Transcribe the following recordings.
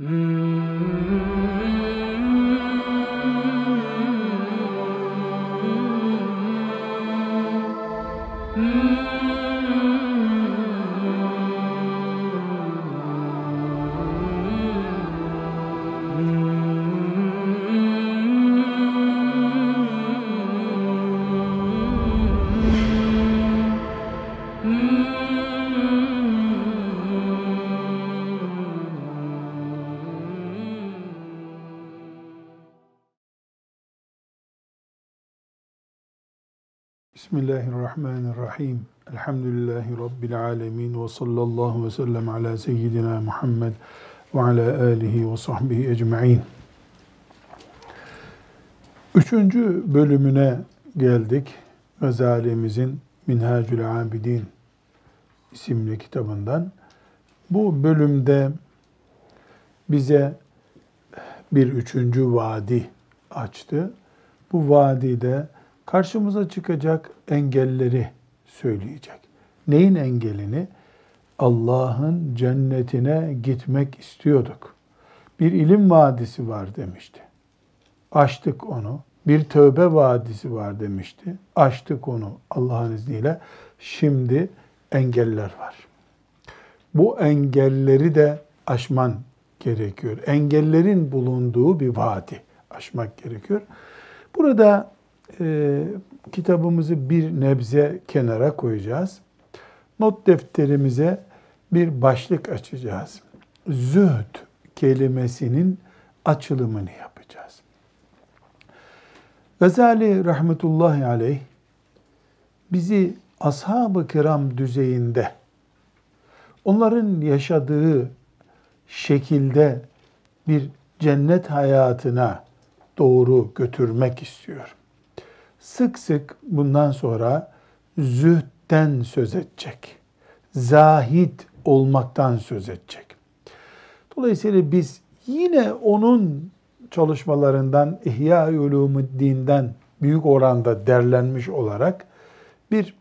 Mm-hmm. Bismillahirrahmanirrahim. Elhamdülillahi Rabbil alemin ve sallallahu ve sellem ala seyyidina Muhammed ve ala alihi ve sahbihi ecma'in. Üçüncü bölümüne geldik. Gazali'mizin Minhacül Abidin isimli kitabından. Bu bölümde bize bir üçüncü vadi açtı. Bu vadide karşımıza çıkacak engelleri söyleyecek. Neyin engelini? Allah'ın cennetine gitmek istiyorduk. Bir ilim vadisi var demişti. Açtık onu. Bir tövbe vadisi var demişti. Açtık onu Allah'ın izniyle. Şimdi engeller var. Bu engelleri de aşman gerekiyor. Engellerin bulunduğu bir vadi aşmak gerekiyor. Burada e, kitabımızı bir nebze kenara koyacağız. Not defterimize bir başlık açacağız. Zühd kelimesinin açılımını yapacağız. Gazali rahmetullahi aleyh bizi ashab-ı kiram düzeyinde onların yaşadığı şekilde bir cennet hayatına doğru götürmek istiyor sık sık bundan sonra zühtten söz edecek. Zahid olmaktan söz edecek. Dolayısıyla biz yine onun çalışmalarından İhya Ulumuddin'den büyük oranda derlenmiş olarak bir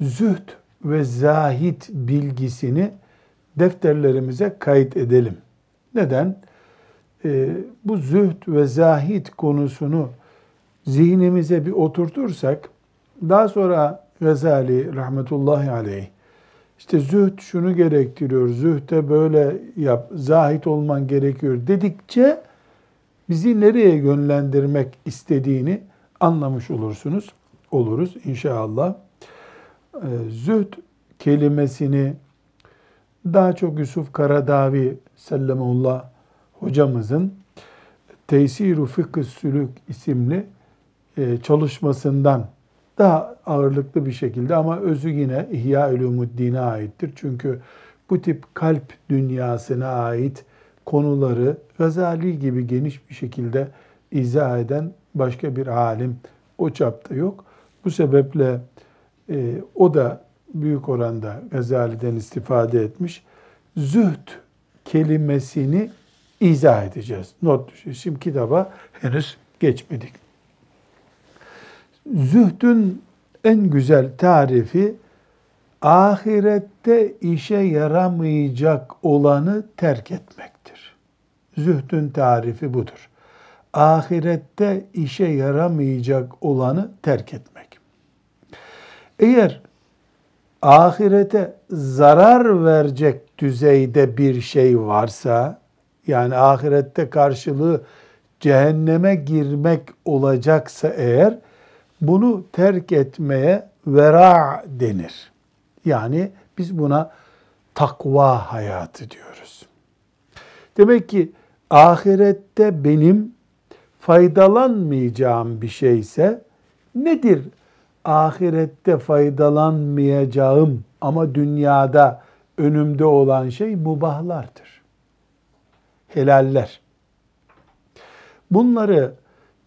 zühd ve zahid bilgisini defterlerimize kayıt edelim. Neden? Ee, bu zühd ve zahid konusunu zihnimize bir oturtursak daha sonra Gazali rahmetullahi aleyh işte zühd şunu gerektiriyor, zühde böyle yap, zahit olman gerekiyor dedikçe bizi nereye yönlendirmek istediğini anlamış olursunuz, oluruz inşallah. Ee, zühd kelimesini daha çok Yusuf Karadavi sellemullah hocamızın Teysiru Fıkıh Sülük isimli çalışmasından daha ağırlıklı bir şekilde ama özü yine İhya Ulumuddin'e aittir. Çünkü bu tip kalp dünyasına ait konuları Gazali gibi geniş bir şekilde izah eden başka bir alim o çapta yok. Bu sebeple e, o da büyük oranda Gazali'den istifade etmiş. Zühd kelimesini izah edeceğiz. Not düşüyor. Şimdi kitaba henüz geçmedik. Zühdün en güzel tarifi ahirette işe yaramayacak olanı terk etmektir. Zühdün tarifi budur. Ahirette işe yaramayacak olanı terk etmek. Eğer ahirete zarar verecek düzeyde bir şey varsa, yani ahirette karşılığı cehenneme girmek olacaksa eğer, bunu terk etmeye vera denir. Yani biz buna takva hayatı diyoruz. Demek ki ahirette benim faydalanmayacağım bir şeyse nedir ahirette faydalanmayacağım ama dünyada önümde olan şey mubahlardır. Helaller. Bunları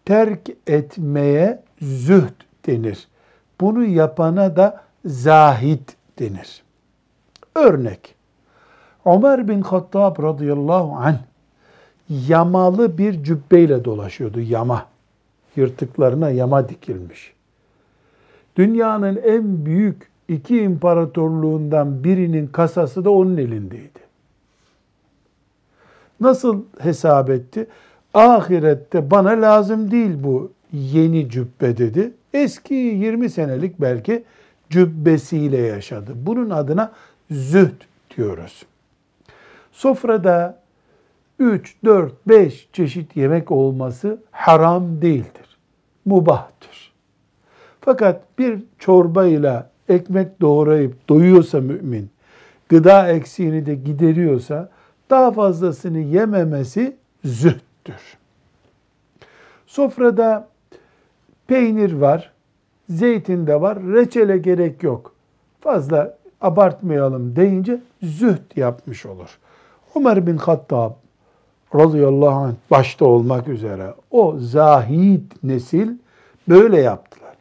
terk etmeye zühd denir. Bunu yapana da zahid denir. Örnek. Ömer bin Hattab radıyallahu anh yamalı bir cübbeyle dolaşıyordu. Yama. Yırtıklarına yama dikilmiş. Dünyanın en büyük iki imparatorluğundan birinin kasası da onun elindeydi. Nasıl hesap etti? Ahirette bana lazım değil bu yeni cübbe dedi. Eski 20 senelik belki cübbesiyle yaşadı. Bunun adına zühd diyoruz. Sofrada 3, 4, 5 çeşit yemek olması haram değildir. Mubahtır. Fakat bir çorba ile ekmek doğrayıp doyuyorsa mümin, gıda eksiğini de gideriyorsa daha fazlasını yememesi zühttür. Sofrada peynir var, zeytin de var, reçele gerek yok. Fazla abartmayalım deyince zühd yapmış olur. Ömer bin Hattab radıyallahu anh başta olmak üzere o zahid nesil böyle yaptılar.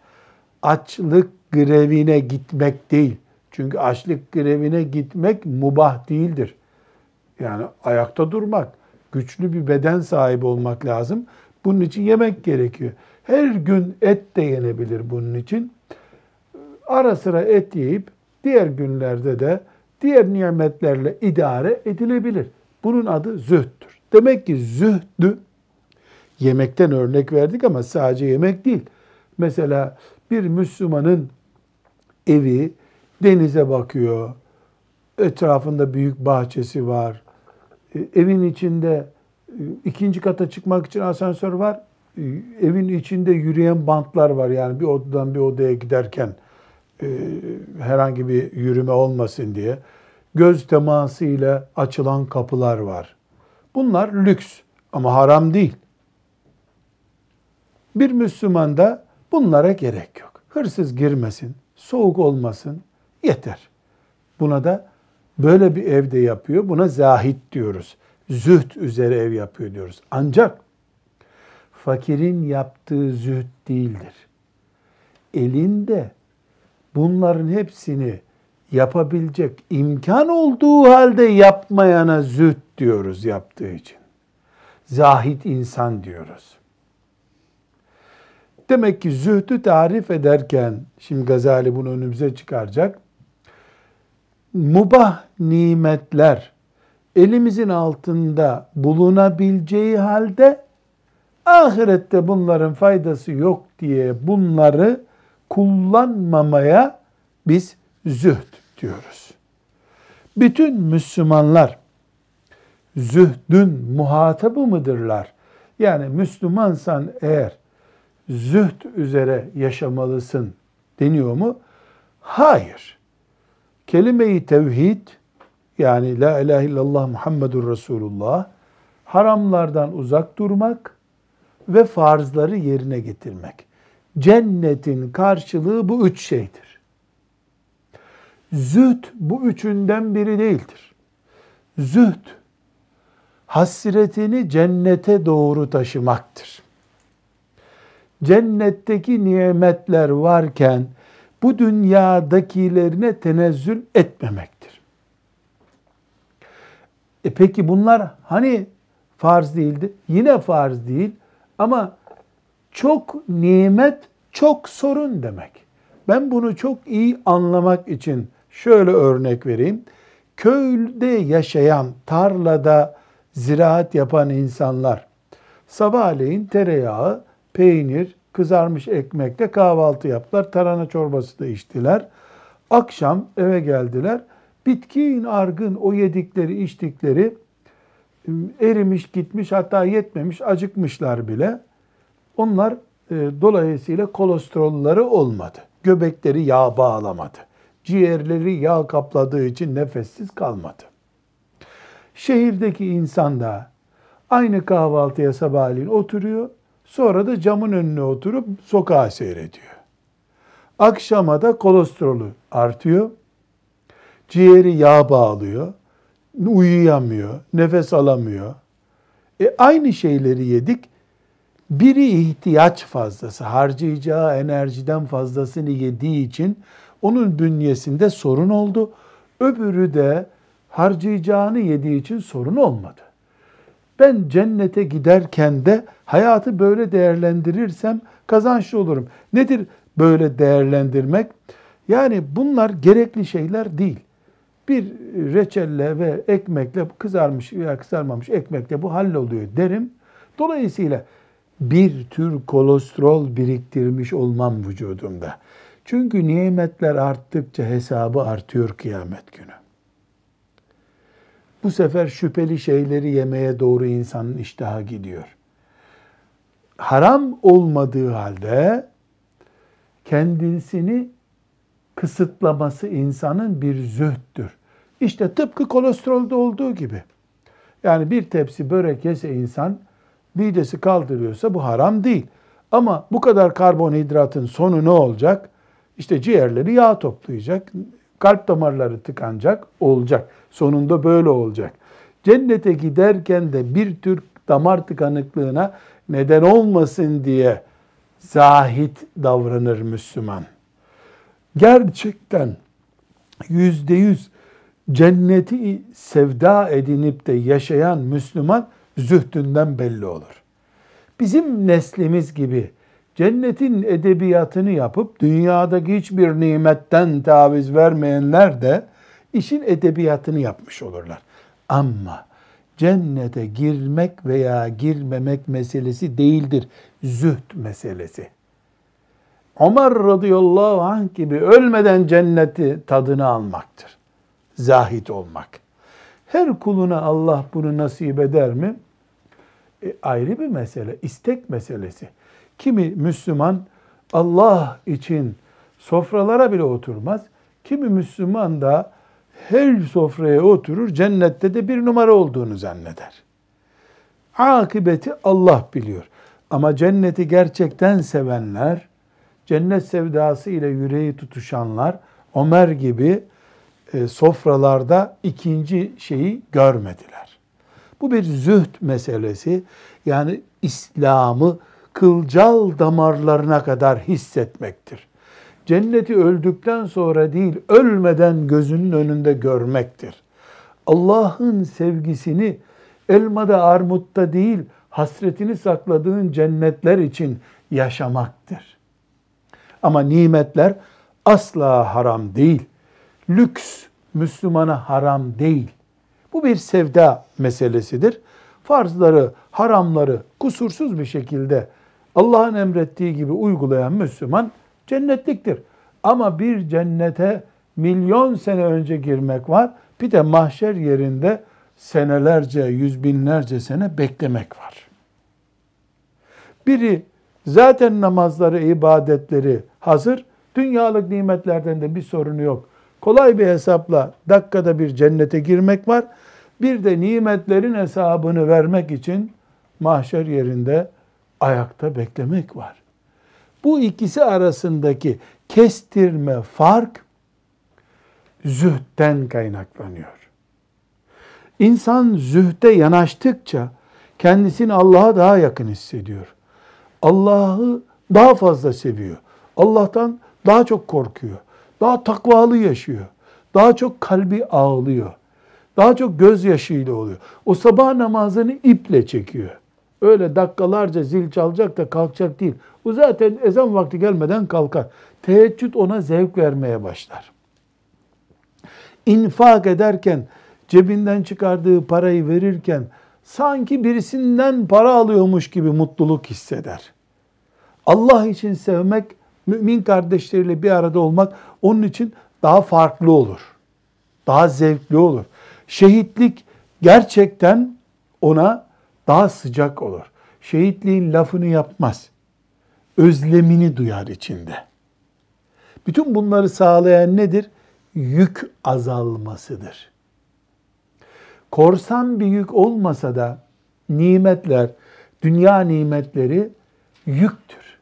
Açlık grevine gitmek değil. Çünkü açlık grevine gitmek mubah değildir. Yani ayakta durmak, güçlü bir beden sahibi olmak lazım. Bunun için yemek gerekiyor. Her gün et de yenebilir bunun için. Ara sıra et yiyip diğer günlerde de diğer nimetlerle idare edilebilir. Bunun adı zühttür. Demek ki zühdü yemekten örnek verdik ama sadece yemek değil. Mesela bir Müslümanın evi denize bakıyor. Etrafında büyük bahçesi var. E, evin içinde e, ikinci kata çıkmak için asansör var. E, evin içinde yürüyen bantlar var. Yani bir odadan bir odaya giderken herhangi bir yürüme olmasın diye. Göz teması ile açılan kapılar var. Bunlar lüks ama haram değil. Bir Müslüman da bunlara gerek yok. Hırsız girmesin, soğuk olmasın yeter. Buna da böyle bir evde yapıyor. Buna zahit diyoruz. Zühd üzere ev yapıyor diyoruz. Ancak fakirin yaptığı zühd değildir. Elinde bunların hepsini yapabilecek imkan olduğu halde yapmayana zühd diyoruz yaptığı için. Zahit insan diyoruz. Demek ki zühdü tarif ederken, şimdi Gazali bunu önümüze çıkaracak. Mubah nimetler elimizin altında bulunabileceği halde ahirette bunların faydası yok diye bunları kullanmamaya biz zühd diyoruz. Bütün Müslümanlar zühdün muhatabı mıdırlar? Yani Müslümansan eğer zühd üzere yaşamalısın deniyor mu? Hayır. Kelime-i tevhid yani la ilahe illallah Muhammedur Resulullah haramlardan uzak durmak ve farzları yerine getirmek. Cennetin karşılığı bu üç şeydir. Zühd bu üçünden biri değildir. Zühd hasretini cennete doğru taşımaktır cennetteki nimetler varken bu dünyadakilerine tenezzül etmemektir. E peki bunlar hani farz değildi? Yine farz değil ama çok nimet, çok sorun demek. Ben bunu çok iyi anlamak için şöyle örnek vereyim. Köyde yaşayan, tarlada ziraat yapan insanlar sabahleyin tereyağı peynir, kızarmış ekmekte kahvaltı yaptılar. Tarhana çorbası da içtiler. Akşam eve geldiler. Bitkin, argın o yedikleri, içtikleri erimiş, gitmiş hatta yetmemiş, acıkmışlar bile. Onlar e, dolayısıyla kolesterolları olmadı. Göbekleri yağ bağlamadı. Ciğerleri yağ kapladığı için nefessiz kalmadı. Şehirdeki insan da aynı kahvaltıya sabahleyin oturuyor. Sonra da camın önüne oturup sokağa seyrediyor. Akşama da kolesterolü artıyor. Ciğeri yağ bağlıyor. Uyuyamıyor, nefes alamıyor. E aynı şeyleri yedik. Biri ihtiyaç fazlası, harcayacağı enerjiden fazlasını yediği için onun bünyesinde sorun oldu. Öbürü de harcayacağını yediği için sorun olmadı. Ben cennete giderken de hayatı böyle değerlendirirsem kazançlı olurum. Nedir böyle değerlendirmek? Yani bunlar gerekli şeyler değil. Bir reçelle ve ekmekle kızarmış veya kızarmamış ekmekle bu halloluyor derim. Dolayısıyla bir tür kolesterol biriktirmiş olmam vücudumda. Çünkü nimetler arttıkça hesabı artıyor kıyamet günü. Bu sefer şüpheli şeyleri yemeye doğru insanın iştahı gidiyor. Haram olmadığı halde kendisini kısıtlaması insanın bir zühttür. İşte tıpkı kolesterolde olduğu gibi. Yani bir tepsi börek yese insan midesi kaldırıyorsa bu haram değil. Ama bu kadar karbonhidratın sonu ne olacak? İşte ciğerleri yağ toplayacak, kalp damarları tıkanacak, olacak. Sonunda böyle olacak. Cennete giderken de bir tür damar tıkanıklığına neden olmasın diye zahit davranır Müslüman. Gerçekten yüzde yüz cenneti sevda edinip de yaşayan Müslüman zühdünden belli olur. Bizim neslimiz gibi cennetin edebiyatını yapıp dünyadaki hiçbir nimetten taviz vermeyenler de işin edebiyatını yapmış olurlar. Ama cennete girmek veya girmemek meselesi değildir. Zühd meselesi. Ömer radıyallahu anh gibi ölmeden cenneti tadını almaktır. Zahit olmak. Her kuluna Allah bunu nasip eder mi? E, ayrı bir mesele, istek meselesi. Kimi Müslüman Allah için sofralara bile oturmaz. Kimi Müslüman da her sofraya oturur, cennette de bir numara olduğunu zanneder. Akıbeti Allah biliyor. Ama cenneti gerçekten sevenler, cennet sevdası ile yüreği tutuşanlar, Ömer gibi e, sofralarda ikinci şeyi görmediler. Bu bir zühd meselesi. Yani İslam'ı kılcal damarlarına kadar hissetmektir. Cenneti öldükten sonra değil, ölmeden gözünün önünde görmektir. Allah'ın sevgisini elmada, armutta değil, hasretini sakladığın cennetler için yaşamaktır. Ama nimetler asla haram değil. Lüks Müslümana haram değil. Bu bir sevda meselesidir. Farzları, haramları kusursuz bir şekilde Allah'ın emrettiği gibi uygulayan Müslüman cennetliktir. Ama bir cennete milyon sene önce girmek var. Bir de mahşer yerinde senelerce, yüz binlerce sene beklemek var. Biri zaten namazları, ibadetleri hazır, dünyalık nimetlerden de bir sorunu yok. Kolay bir hesapla dakikada bir cennete girmek var. Bir de nimetlerin hesabını vermek için mahşer yerinde ayakta beklemek var. Bu ikisi arasındaki kestirme fark zühtten kaynaklanıyor. İnsan zühte yanaştıkça kendisini Allah'a daha yakın hissediyor. Allah'ı daha fazla seviyor. Allah'tan daha çok korkuyor. Daha takvalı yaşıyor. Daha çok kalbi ağlıyor. Daha çok gözyaşıyla oluyor. O sabah namazını iple çekiyor. Öyle dakikalarca zil çalacak da kalkacak değil. O zaten ezan vakti gelmeden kalkar. Teheccüd ona zevk vermeye başlar. İnfak ederken, cebinden çıkardığı parayı verirken sanki birisinden para alıyormuş gibi mutluluk hisseder. Allah için sevmek, mümin kardeşleriyle bir arada olmak onun için daha farklı olur. Daha zevkli olur. Şehitlik gerçekten ona daha sıcak olur. Şehitliğin lafını yapmaz. Özlemini duyar içinde. Bütün bunları sağlayan nedir? Yük azalmasıdır. Korsan bir yük olmasa da nimetler, dünya nimetleri yüktür.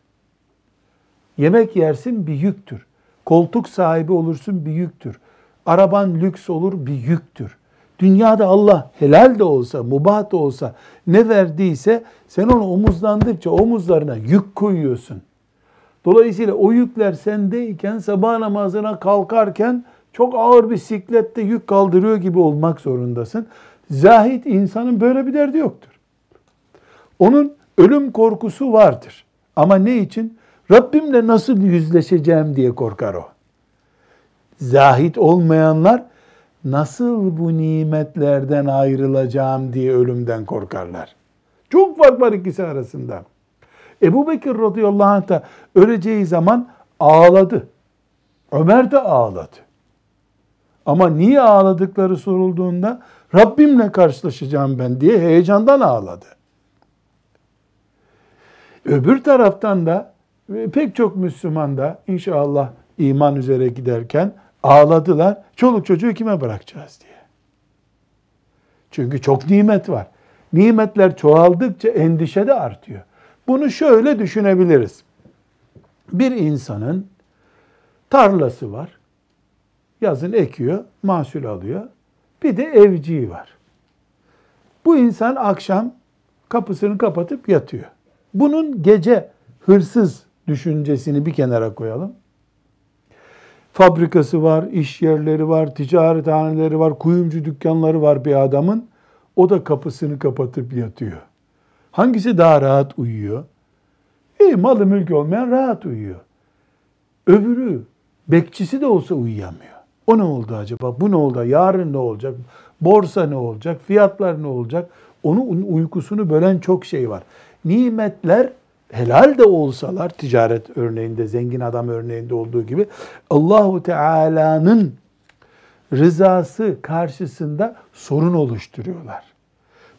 Yemek yersin bir yüktür. Koltuk sahibi olursun bir yüktür. Araban lüks olur bir yüktür. Dünyada Allah helal de olsa, mubah da olsa ne verdiyse sen onu omuzlandıkça omuzlarına yük koyuyorsun. Dolayısıyla o yükler sendeyken sabah namazına kalkarken çok ağır bir siklette yük kaldırıyor gibi olmak zorundasın. Zahit insanın böyle bir derdi yoktur. Onun ölüm korkusu vardır. Ama ne için? Rabbimle nasıl yüzleşeceğim diye korkar o. Zahit olmayanlar nasıl bu nimetlerden ayrılacağım diye ölümden korkarlar. Çok fark var ikisi arasında. Ebu Bekir radıyallahu anh da öleceği zaman ağladı. Ömer de ağladı. Ama niye ağladıkları sorulduğunda Rabbimle karşılaşacağım ben diye heyecandan ağladı. Öbür taraftan da e, pek çok Müslüman da inşallah iman üzere giderken ağladılar. Çoluk çocuğu kime bırakacağız diye. Çünkü çok nimet var. Nimetler çoğaldıkça endişe de artıyor. Bunu şöyle düşünebiliriz. Bir insanın tarlası var. Yazın ekiyor, mahsul alıyor. Bir de evciği var. Bu insan akşam kapısını kapatıp yatıyor. Bunun gece hırsız düşüncesini bir kenara koyalım. Fabrikası var, iş yerleri var, ticarethaneleri var, kuyumcu dükkanları var bir adamın. O da kapısını kapatıp yatıyor. Hangisi daha rahat uyuyor? İyi malı mülk olmayan rahat uyuyor. Öbürü bekçisi de olsa uyuyamıyor. O ne oldu acaba? Bu ne oldu? Yarın ne olacak? Borsa ne olacak? Fiyatlar ne olacak? Onun uykusunu bölen çok şey var. Nimetler helal de olsalar ticaret örneğinde, zengin adam örneğinde olduğu gibi Allahu Teala'nın rızası karşısında sorun oluşturuyorlar.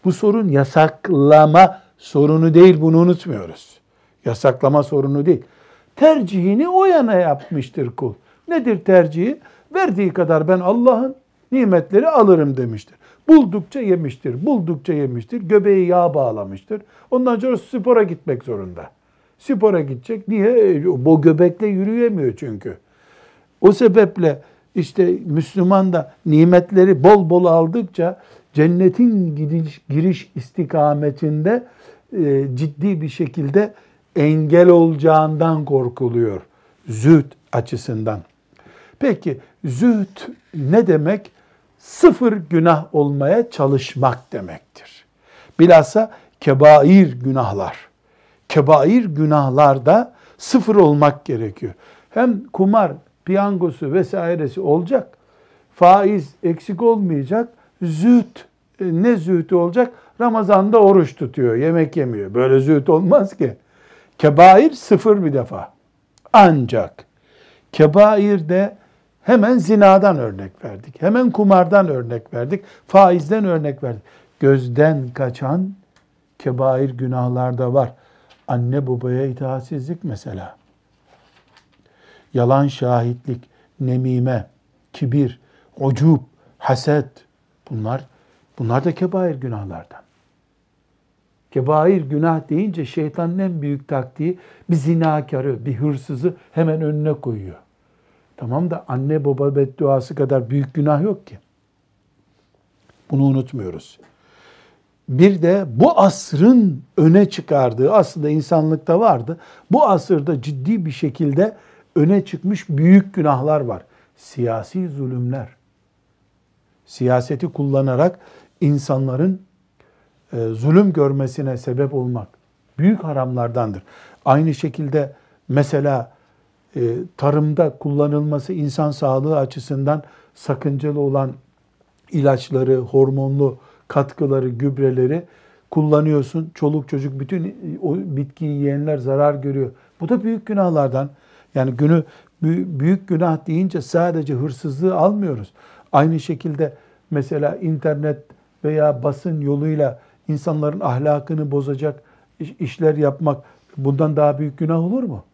Bu sorun yasaklama sorunu değil bunu unutmuyoruz. Yasaklama sorunu değil. Tercihini o yana yapmıştır kul. Nedir tercihi? Verdiği kadar ben Allah'ın nimetleri alırım demiştir. Buldukça yemiştir, buldukça yemiştir. Göbeği yağ bağlamıştır. Ondan sonra spora gitmek zorunda. Spora gidecek. Niye? Bu göbekle yürüyemiyor çünkü. O sebeple işte Müslüman da nimetleri bol bol aldıkça cennetin gidiş, giriş istikametinde e, ciddi bir şekilde engel olacağından korkuluyor. Zühd açısından. Peki zühd ne demek? Sıfır günah olmaya çalışmak demektir. Bilhassa kebair günahlar. Kebair günahlarda sıfır olmak gerekiyor. Hem kumar, piyangosu vesairesi olacak. Faiz eksik olmayacak. Zühd, e, ne zühdü olacak? Ramazan'da oruç tutuyor, yemek yemiyor. Böyle zühd olmaz ki. Kebair sıfır bir defa. Ancak kebairde hemen zinadan örnek verdik. Hemen kumardan örnek verdik. Faizden örnek verdik. Gözden kaçan kebair günahlarda var. Anne babaya itaatsizlik mesela. Yalan şahitlik, nemime, kibir, ucub, haset bunlar bunlar da kebair günahlardan. Kebair günah deyince şeytanın en büyük taktiği bir zinakarı, bir hırsızı hemen önüne koyuyor. Tamam da anne baba bedduası kadar büyük günah yok ki. Bunu unutmuyoruz. Bir de bu asrın öne çıkardığı, aslında insanlıkta vardı. Bu asırda ciddi bir şekilde öne çıkmış büyük günahlar var. Siyasi zulümler. Siyaseti kullanarak insanların e, zulüm görmesine sebep olmak büyük haramlardandır. Aynı şekilde mesela tarımda kullanılması insan sağlığı açısından sakıncalı olan ilaçları, hormonlu katkıları, gübreleri kullanıyorsun. Çoluk çocuk bütün o bitkiyi yiyenler zarar görüyor. Bu da büyük günahlardan. Yani günü büyük günah deyince sadece hırsızlığı almıyoruz. Aynı şekilde mesela internet veya basın yoluyla insanların ahlakını bozacak işler yapmak bundan daha büyük günah olur mu?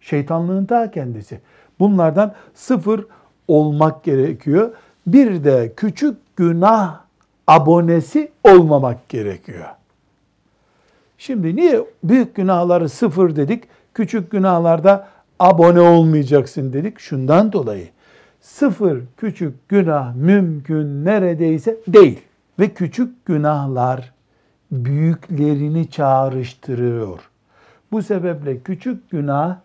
Şeytanlığın ta kendisi. Bunlardan sıfır olmak gerekiyor. Bir de küçük günah abonesi olmamak gerekiyor. Şimdi niye büyük günahları sıfır dedik, küçük günahlarda abone olmayacaksın dedik? Şundan dolayı sıfır küçük günah mümkün neredeyse değil. Ve küçük günahlar büyüklerini çağrıştırıyor. Bu sebeple küçük günah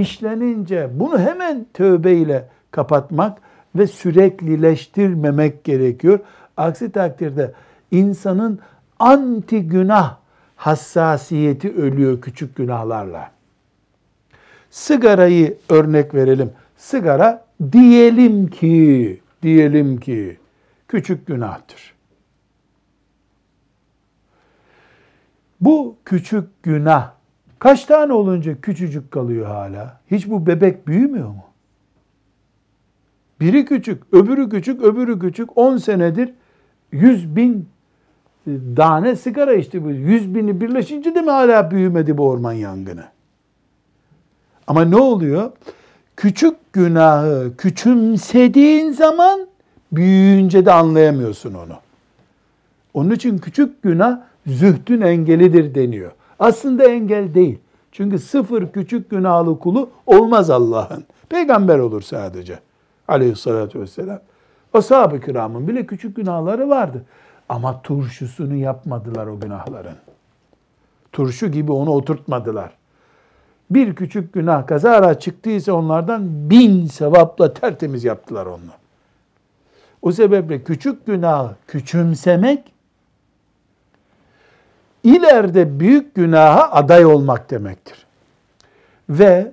işlenince bunu hemen tövbe kapatmak ve süreklileştirmemek gerekiyor. Aksi takdirde insanın anti günah hassasiyeti ölüyor küçük günahlarla. Sigarayı örnek verelim. Sigara diyelim ki diyelim ki küçük günahtır. Bu küçük günah kaç tane olunca küçücük kalıyor hala? Hiç bu bebek büyümüyor mu? Biri küçük, öbürü küçük, öbürü küçük. 10 senedir 100 bin tane sigara içti. bu. 100 bini birleşince de mi hala büyümedi bu orman yangını? Ama ne oluyor? Küçük günahı küçümsediğin zaman büyüyünce de anlayamıyorsun onu. Onun için küçük günah zühdün engelidir deniyor. Aslında engel değil. Çünkü sıfır küçük günahlı kulu olmaz Allah'ın. Peygamber olur sadece. Aleyhissalatü vesselam. Ashab-ı kiramın bile küçük günahları vardı. Ama turşusunu yapmadılar o günahların. Turşu gibi onu oturtmadılar. Bir küçük günah kazara çıktıysa onlardan bin sevapla tertemiz yaptılar onu. O sebeple küçük günah küçümsemek ileride büyük günaha aday olmak demektir. Ve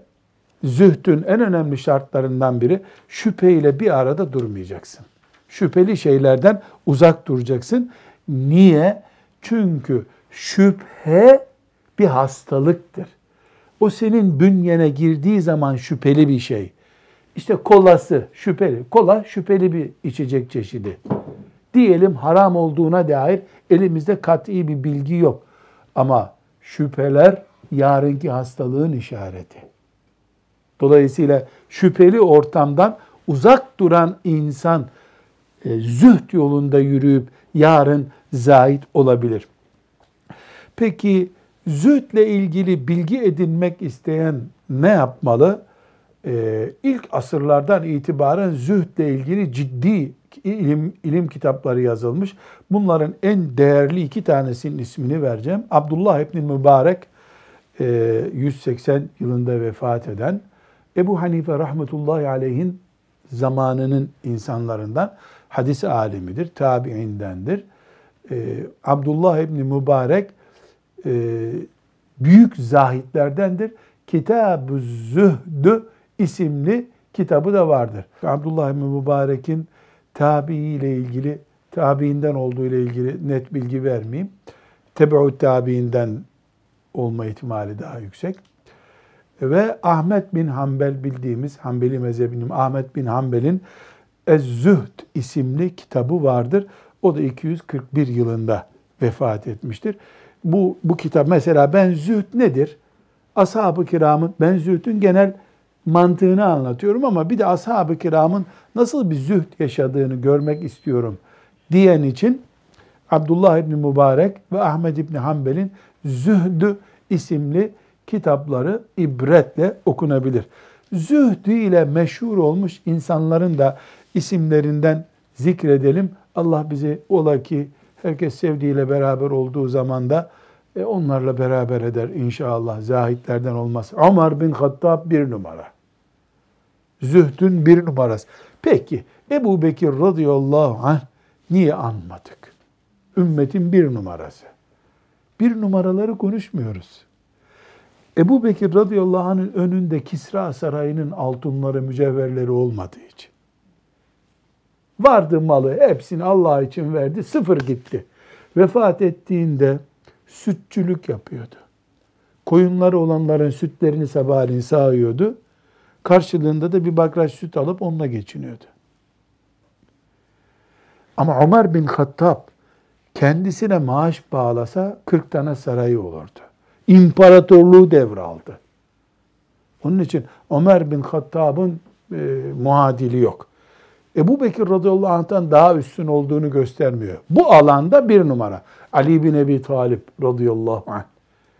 zühdün en önemli şartlarından biri şüpheyle bir arada durmayacaksın. Şüpheli şeylerden uzak duracaksın. Niye? Çünkü şüphe bir hastalıktır. O senin bünyene girdiği zaman şüpheli bir şey. İşte kolası şüpheli. Kola şüpheli bir içecek çeşidi. Diyelim haram olduğuna dair elimizde kat'i bir bilgi yok. Ama şüpheler yarınki hastalığın işareti. Dolayısıyla şüpheli ortamdan uzak duran insan e, zühd yolunda yürüyüp yarın zahit olabilir. Peki zühdle ilgili bilgi edinmek isteyen ne yapmalı? Ee, ilk asırlardan itibaren zühdle ilgili ciddi ilim, ilim kitapları yazılmış. Bunların en değerli iki tanesinin ismini vereceğim. Abdullah İbni Mübarek 180 e, yılında vefat eden Ebu Hanife rahmetullahi aleyhin zamanının insanlarından hadis alimidir, tabiindendir. Ee, Abdullah İbni Mübarek e, büyük zahitlerdendir. Kitab-ı Zühdü isimli kitabı da vardır. Abdullah İbni Mübarek'in tabii ile ilgili, tabiinden olduğu ile ilgili net bilgi vermeyeyim. Tebe'ut tabiinden olma ihtimali daha yüksek. Ve Ahmet bin Hanbel bildiğimiz Hanbeli mezhebinin Ahmet bin Hanbel'in Ez-Zühd isimli kitabı vardır. O da 241 yılında vefat etmiştir. Bu, bu kitap mesela ben zühd nedir? Ashab-ı kiramın, ben zühdün genel mantığını anlatıyorum ama bir de ashab-ı kiramın nasıl bir zühd yaşadığını görmek istiyorum diyen için Abdullah İbni Mübarek ve Ahmed İbni Hanbel'in Zühdü isimli kitapları ibretle okunabilir. Zühdü ile meşhur olmuş insanların da isimlerinden zikredelim. Allah bizi ola ki herkes sevdiğiyle beraber olduğu zaman da e, onlarla beraber eder inşallah. Zahitlerden olmaz. Ömer bin Hattab bir numara. Zühdün bir numarası. Peki Ebu Bekir radıyallahu anh niye anmadık? Ümmetin bir numarası. Bir numaraları konuşmuyoruz. Ebu Bekir radıyallahu anh'ın önünde Kisra sarayının altınları, mücevherleri olmadığı için. Vardı malı, hepsini Allah için verdi, sıfır gitti. Vefat ettiğinde sütçülük yapıyordu. Koyunları olanların sütlerini sabahleyin sağıyordu. Karşılığında da bir bakraç süt alıp onunla geçiniyordu. Ama Ömer bin Hattab kendisine maaş bağlasa 40 tane sarayı olurdu. İmparatorluğu devraldı. Onun için Ömer bin Hattab'ın e, muadili yok. Ebu Bekir radıyallahu anh'tan daha üstün olduğunu göstermiyor. Bu alanda bir numara. Ali bin Ebi Talip radıyallahu anh.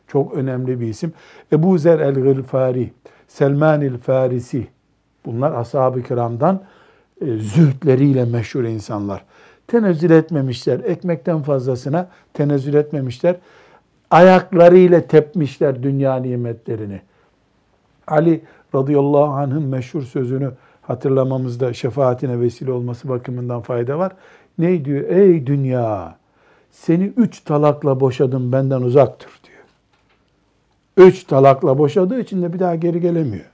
Çok önemli bir isim. Ebu Zer el-Gılfari, Selman el-Farisi. Bunlar ashab-ı kiramdan e, zühdleriyle meşhur insanlar. Tenezzül etmemişler. Ekmekten fazlasına tenezzül etmemişler. Ayaklarıyla tepmişler dünya nimetlerini. Ali radıyallahu anh'ın meşhur sözünü hatırlamamızda şefaatine vesile olması bakımından fayda var. Ne diyor? Ey dünya! Seni üç talakla boşadım benden uzak dur diyor. Üç talakla boşadığı için de bir daha geri gelemiyor.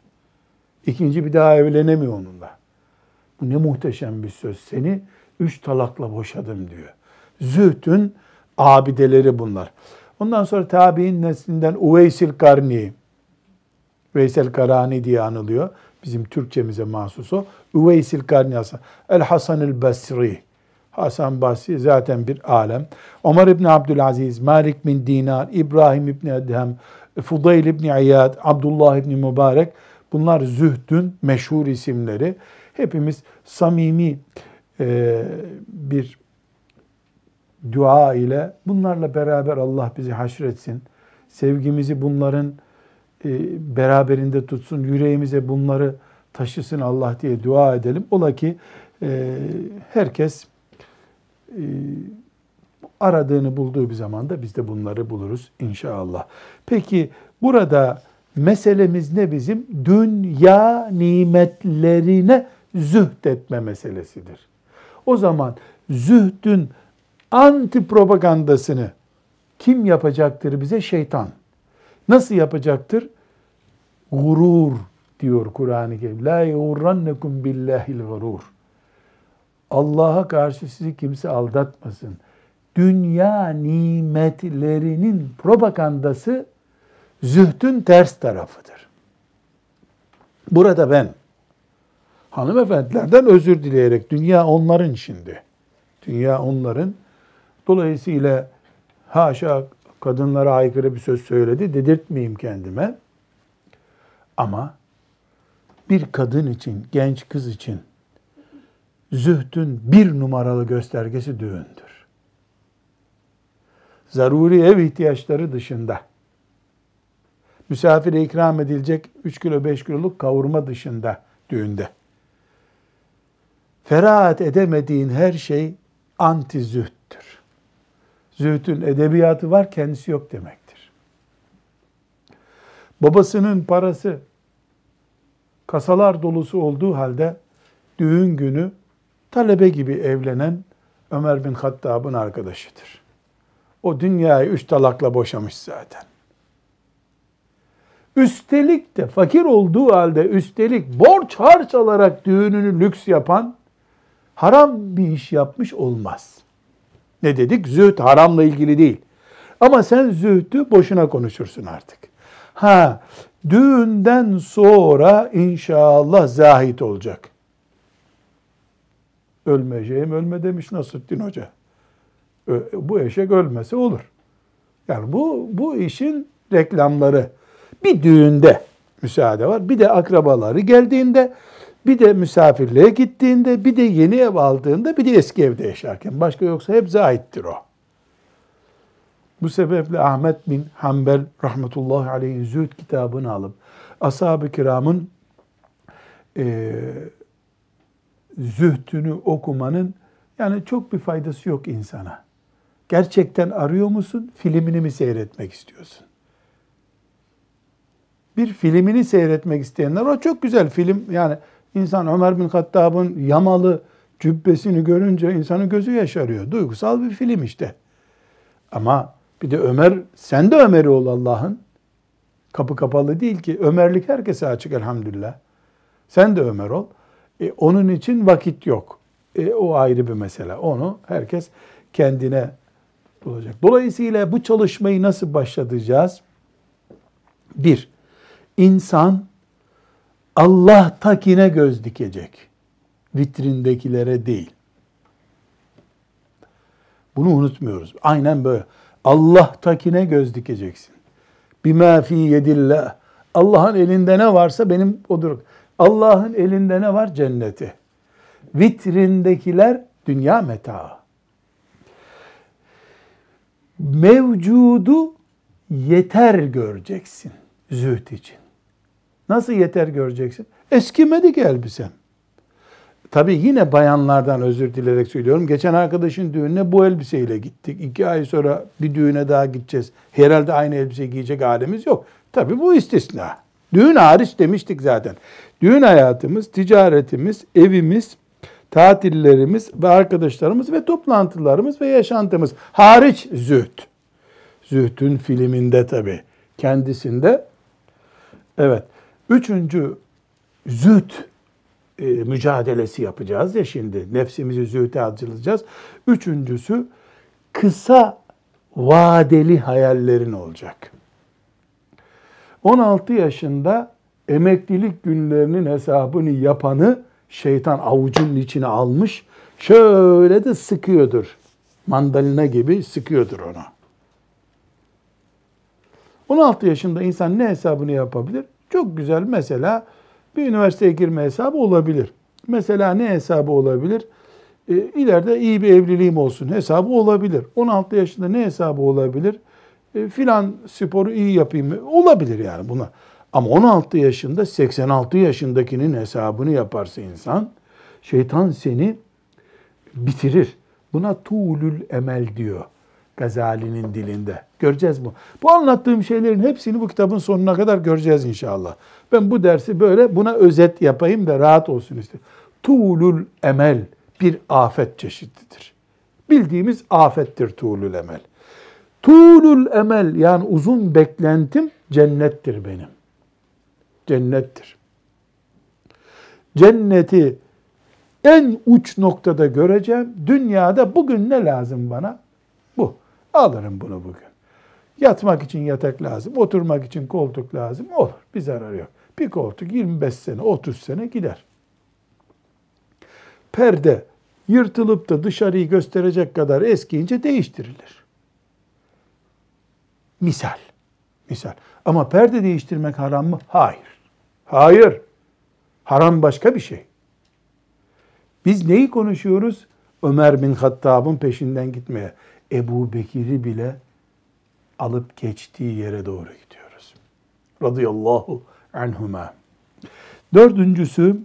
İkinci bir daha evlenemiyor onunla. Bu ne muhteşem bir söz. Seni üç talakla boşadım diyor. Zühdün abideleri bunlar. Ondan sonra tabi'in neslinden Uveysil Karni, Veysel Karani diye anılıyor. Bizim Türkçemize mahsus o. Uveysil Karni Hasan. El Hasan el Basri. Hasan Basri zaten bir alem. Ömer İbni Abdülaziz, Malik bin Dinar, İbrahim İbni Edhem, Fudayl İbni İyad, Abdullah İbni Mübarek. Bunlar zühdün meşhur isimleri. Hepimiz samimi e, bir dua ile bunlarla beraber Allah bizi haşretsin. Sevgimizi bunların e, beraberinde tutsun. Yüreğimize bunları taşısın Allah diye dua edelim. Ola ki e, herkes e, aradığını bulduğu bir zamanda biz de bunları buluruz inşallah. Peki burada meselemiz ne bizim? Dünya nimetlerine zühd etme meselesidir. O zaman zühdün anti propagandasını kim yapacaktır bize? Şeytan. Nasıl yapacaktır? Gurur diyor Kur'an-ı Kerim. La yugrannekum billahil gurur. Allah'a karşı sizi kimse aldatmasın. Dünya nimetlerinin propagandası zühdün ters tarafıdır. Burada ben hanımefendilerden özür dileyerek dünya onların şimdi. Dünya onların. Dolayısıyla haşa kadınlara aykırı bir söz söyledi dedirtmeyeyim kendime. Ama bir kadın için, genç kız için zühdün bir numaralı göstergesi düğündür. Zaruri ev ihtiyaçları dışında, misafire ikram edilecek 3 kilo 5 kiloluk kavurma dışında düğünde. Ferahat edemediğin her şey anti zühttür. Zühdün edebiyatı var, kendisi yok demektir. Babasının parası kasalar dolusu olduğu halde düğün günü talebe gibi evlenen Ömer bin Hattab'ın arkadaşıdır. O dünyayı üç talakla boşamış zaten. Üstelik de fakir olduğu halde üstelik borç harç alarak düğününü lüks yapan haram bir iş yapmış olmaz. Ne dedik? Zühd haramla ilgili değil. Ama sen zühdü boşuna konuşursun artık. Ha, düğünden sonra inşallah zahit olacak. Ölmeyeceğim ölme demiş Nasrettin Hoca. Bu eşek ölmese olur. Yani bu, bu işin reklamları. Bir düğünde müsaade var. Bir de akrabaları geldiğinde, bir de misafirliğe gittiğinde, bir de yeni ev aldığında, bir de eski evde yaşarken. Başka yoksa hep zahittir o. Bu sebeple Ahmet bin Hanbel rahmetullahi aleyhin zühd kitabını alıp ashab-ı kiramın e, zühdünü okumanın yani çok bir faydası yok insana. Gerçekten arıyor musun? Filmini mi seyretmek istiyorsun? Bir filmini seyretmek isteyenler o çok güzel film. Yani insan Ömer bin Hattab'ın yamalı cübbesini görünce insanın gözü yaşarıyor. Duygusal bir film işte. Ama bir de Ömer, sen de Ömer'i ol Allah'ın. Kapı kapalı değil ki. Ömerlik herkese açık elhamdülillah. Sen de Ömer ol. E, onun için vakit yok. E, o ayrı bir mesele. Onu herkes kendine bulacak. Dolayısıyla bu çalışmayı nasıl başlatacağız? Bir, insan Allah takine göz dikecek. Vitrindekilere değil. Bunu unutmuyoruz. Aynen böyle. Allah takine göz dikeceksin. Bima fi yedillah. Allah'ın elinde ne varsa benim odur. Allah'ın elinde ne var? Cenneti. Vitrindekiler dünya metaı. Mevcudu yeter göreceksin zühd için. Nasıl yeter göreceksin? Eskimedi ki elbisem. Tabii yine bayanlardan özür dilerek söylüyorum. Geçen arkadaşın düğününe bu elbiseyle gittik. İki ay sonra bir düğüne daha gideceğiz. Herhalde aynı elbise giyecek halimiz yok. Tabii bu istisna. Düğün hariç demiştik zaten. Düğün hayatımız, ticaretimiz, evimiz, tatillerimiz ve arkadaşlarımız ve toplantılarımız ve yaşantımız hariç zühd. Zühdün filminde tabii. Kendisinde evet. Üçüncü zühd e, mücadelesi yapacağız ya şimdi. Nefsimizi zühte hazırlayacağız. Üçüncüsü kısa vadeli hayallerin olacak. 16 yaşında emeklilik günlerinin hesabını yapanı şeytan avucunun içine almış. Şöyle de sıkıyordur. Mandalina gibi sıkıyordur ona. 16 yaşında insan ne hesabını yapabilir? Çok güzel mesela bir üniversiteye girme hesabı olabilir. Mesela ne hesabı olabilir? E, ileride iyi bir evliliğim olsun hesabı olabilir. 16 yaşında ne hesabı olabilir? E, filan sporu iyi yapayım? Olabilir yani buna. Ama 16 yaşında 86 yaşındakinin hesabını yaparsa insan, şeytan seni bitirir. Buna tuğlül emel diyor Gazali'nin dilinde. Göreceğiz bu. Bu anlattığım şeylerin hepsini bu kitabın sonuna kadar göreceğiz inşallah. Ben bu dersi böyle buna özet yapayım da rahat olsun istiyorum. Tuğlül emel bir afet çeşididir. Bildiğimiz afettir tuğlül emel. Tuğlül emel yani uzun beklentim cennettir benim. Cennettir. Cenneti en uç noktada göreceğim. Dünyada bugün ne lazım bana? Bu. Alırım bunu bugün. Yatmak için yatak lazım, oturmak için koltuk lazım. Olur, bir zararı yok. Bir koltuk 25 sene, 30 sene gider. Perde yırtılıp da dışarıyı gösterecek kadar eskiyince değiştirilir. Misal. Misal. Ama perde değiştirmek haram mı? Hayır. Hayır. Haram başka bir şey. Biz neyi konuşuyoruz? Ömer bin Hattab'ın peşinden gitmeye. Ebu Bekir'i bile alıp geçtiği yere doğru gidiyoruz. Radıyallahu anhuma. Dördüncüsü,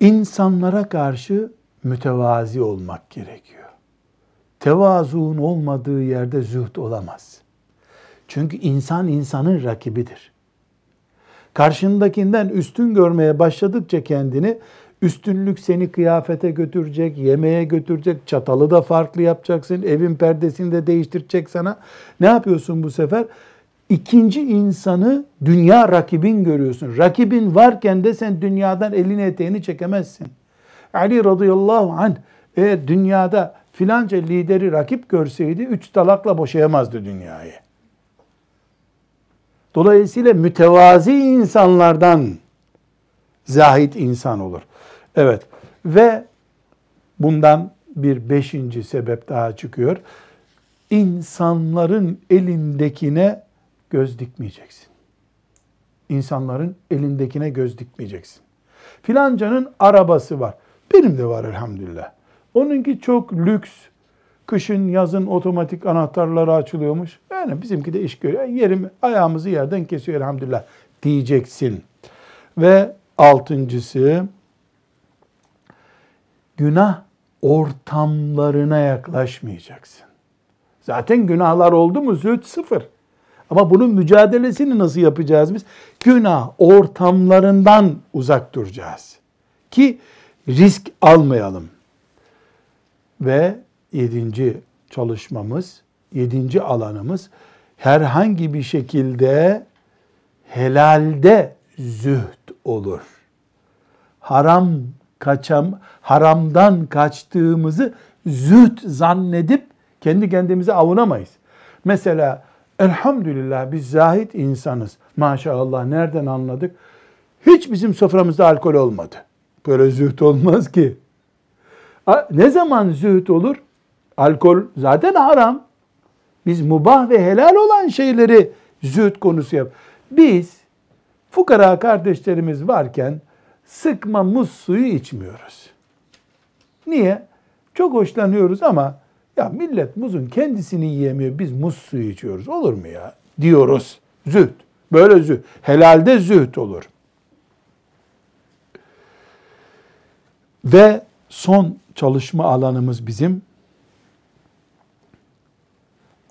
insanlara karşı mütevazi olmak gerekiyor. Tevazuun olmadığı yerde zühd olamaz. Çünkü insan insanın rakibidir. Karşındakinden üstün görmeye başladıkça kendini üstünlük seni kıyafete götürecek, yemeğe götürecek, çatalı da farklı yapacaksın, evin perdesini de değiştirecek sana. Ne yapıyorsun bu sefer? İkinci insanı dünya rakibin görüyorsun. Rakibin varken de sen dünyadan elini eteğini çekemezsin. Ali radıyallahu anh eğer dünyada filanca lideri rakip görseydi üç talakla boşayamazdı dünyayı. Dolayısıyla mütevazi insanlardan zahit insan olur. Evet ve bundan bir beşinci sebep daha çıkıyor. İnsanların elindekine göz dikmeyeceksin. İnsanların elindekine göz dikmeyeceksin. Filancanın arabası var. Benim de var elhamdülillah. Onunki çok lüks. Kışın yazın otomatik anahtarları açılıyormuş. Yani bizimki de iş görüyor. Yerim ayağımızı yerden kesiyor elhamdülillah diyeceksin. Ve altıncısı günah ortamlarına yaklaşmayacaksın. Zaten günahlar oldu mu züht sıfır. Ama bunun mücadelesini nasıl yapacağız biz? Günah ortamlarından uzak duracağız. Ki risk almayalım. Ve yedinci çalışmamız, yedinci alanımız herhangi bir şekilde helalde zühd olur. Haram kaçam, haramdan kaçtığımızı zühd zannedip kendi kendimize avunamayız. Mesela elhamdülillah biz zahit insanız. Maşallah nereden anladık? Hiç bizim soframızda alkol olmadı. Böyle zühd olmaz ki. Ne zaman zühd olur? Alkol zaten haram. Biz mubah ve helal olan şeyleri zühd konusu yap. Biz fukara kardeşlerimiz varken sıkma muz suyu içmiyoruz. Niye? Çok hoşlanıyoruz ama ya millet muzun kendisini yiyemiyor. Biz muz suyu içiyoruz. Olur mu ya? Diyoruz. Züht. Böyle züht. Helalde züht olur. Ve son çalışma alanımız bizim